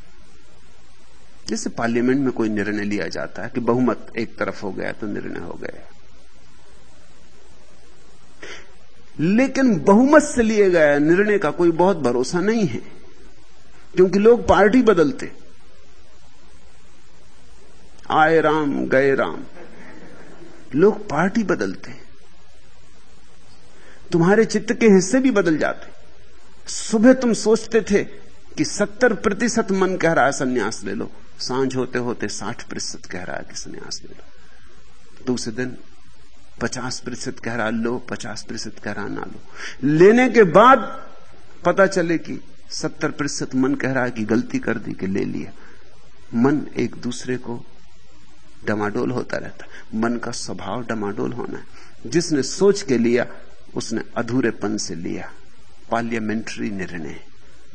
जैसे पार्लियामेंट में कोई निर्णय लिया जाता है कि बहुमत एक तरफ़ हो गया तो निर्णय हो गया। लेकिन बहुमत से लिए गया निर्णय का कोई बहुत भरोसा नहीं है, क्योंकि लोग पार्टी बदलते। आए राम, गए राम। लोग पार्टी बदलते। तुम्हारे चित्त के हिस्से भी बदल जाते। सुबह तुम सोचते थे कि सत्तर प्रतिशत मन कह रहा है, संन्यास ले लो। साँझ होते होते साठ प्रतिशत कह रहा है कि संन्यास ले लो। दूसरे दिन पचास प्रतिशत कह रहा लो, पचास प्रतिशत कह रहा ना लो। लेने के बाद पता चले कि सत्तर प्रतिशत मन कह रहा है कि गलती कर दी कि ले लिया। मन एक दूसरे को डमाडोल होता रहता। मन का स्वभाव डमाडोल होना है। जिसने सोच के लिया, उसने अधूरेपन से लिया। पार्लियामेंट्री निर्णय।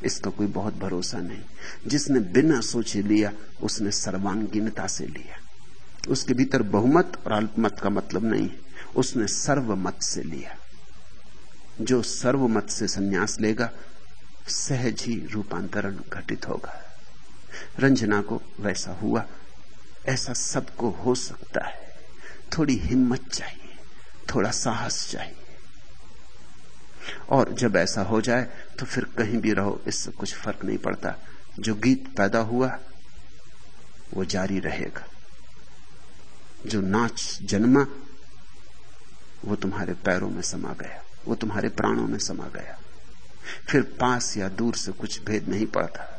इसका कोई बहुत भरोसा नहीं। जिसने बिना सोचे लिया, उसने सर्वांगीणता से लिया। उसके भीतर बहुमत और अल्पमत का मतलब नहीं उसने सर्वमत से लिया। जो सर्वमत से संन्यास लेगा, सहज ही रूपांतरण घटित होगा। रंजना को वैसा हुआ, ऐसा सबको हो सकता है। थोड़ी हिम्मत चाहिए, थोड़ा साहस चाहिए। और जब ऐसा हो जाए तो फिर कहीं भी रहो, इससे कुछ फ़र्क नहीं पड़ता। जो गीत पैदा हुआ, वो जारी रहेगा। जो नाच जन्मा वो तुम्हारे पैरों में समा गया, वो तुम्हारे प्राणों में समा गया। फिर पास या दूर से कुछ भेद नहीं पड़ता।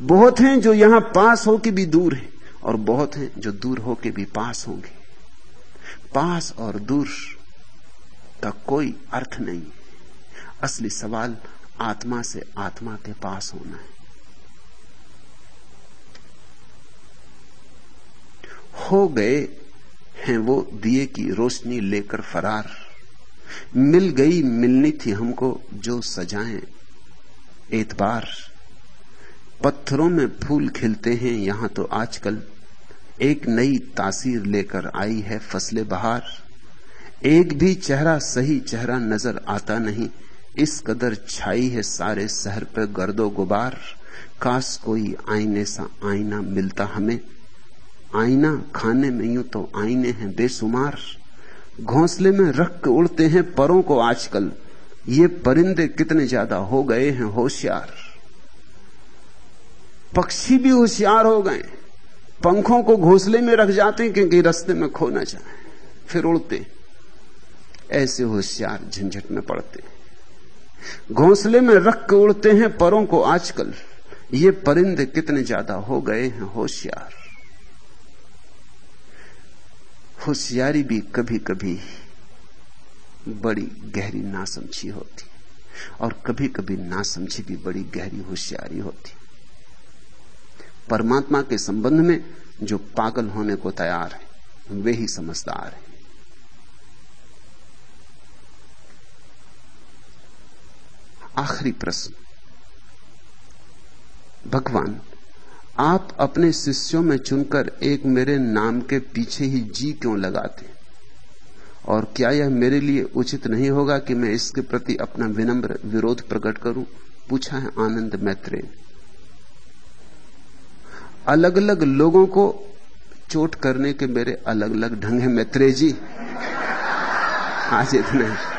बहुत हैं जो यहाँ पास हो के भी दूर हैं, और बहुत हैं जो दूर हो के भी पास होंगे। पास और दूर का कोई अर्थ नहीं असली सवाल आत्मा से आत्मा के पास होना है। हो गए हैं वो दिए की रोशनी लेकर फरार। मिल गई मिलनी थी हमको जो सजाएँ एतबार पत्थरों में फूल खिलते हैं, यहाँ तो आजकल एक नई तासीर लेकर आई है फसले बहार। एक भी चेहरा सही चेहरा नज़र आता नहीं, इस कदर छाई है सारे शहर पर गर्दो गुबार। काश कोई आईने सा आईना मिलता हमें आईना खाने में यूँ तो आईने हैं बेसुमार घोंसले में रख के उड़ते हैं परों को आजकल। ये परिंदे कितने ज़्यादा हो गए हैं होशियार। पक्षी भी होशियार हो गए। पंखों को घोंसले में रख जाते हैं क्योंकि रास्ते में खो ना जाए। फिर उड़ते ऐसे होशियार झंझट में पड़ते घोंसले में रख के उड़ते हैं परों को आजकल। ये परिंदे कितने ज़्यादा हो गए हैं होशियार। होशियारी भी कभी कभी बड़ी गहरी नासमझी होती और कभी कभी नासमझी भी बड़ी गहरी होशियारी होती। परमात्मा के संबंध में जो पागल होने को तैयार है, वे ही समझदार है। आखिरी प्रश्न। भगवान आप अपने शिष्यों में चुनकर एक मेरे नाम के पीछे ही जी क्यों लगाते? और क्या यह मेरे लिए उचित नहीं होगा कि मैं इसके प्रति अपना विनम्र विरोध प्रकट करूँ? पूछा है आनंद मैत्रेय अलग अलग लोगों को चोट करने के मेरे अलग अलग ढंग है मैत्रेय जी। आज इतने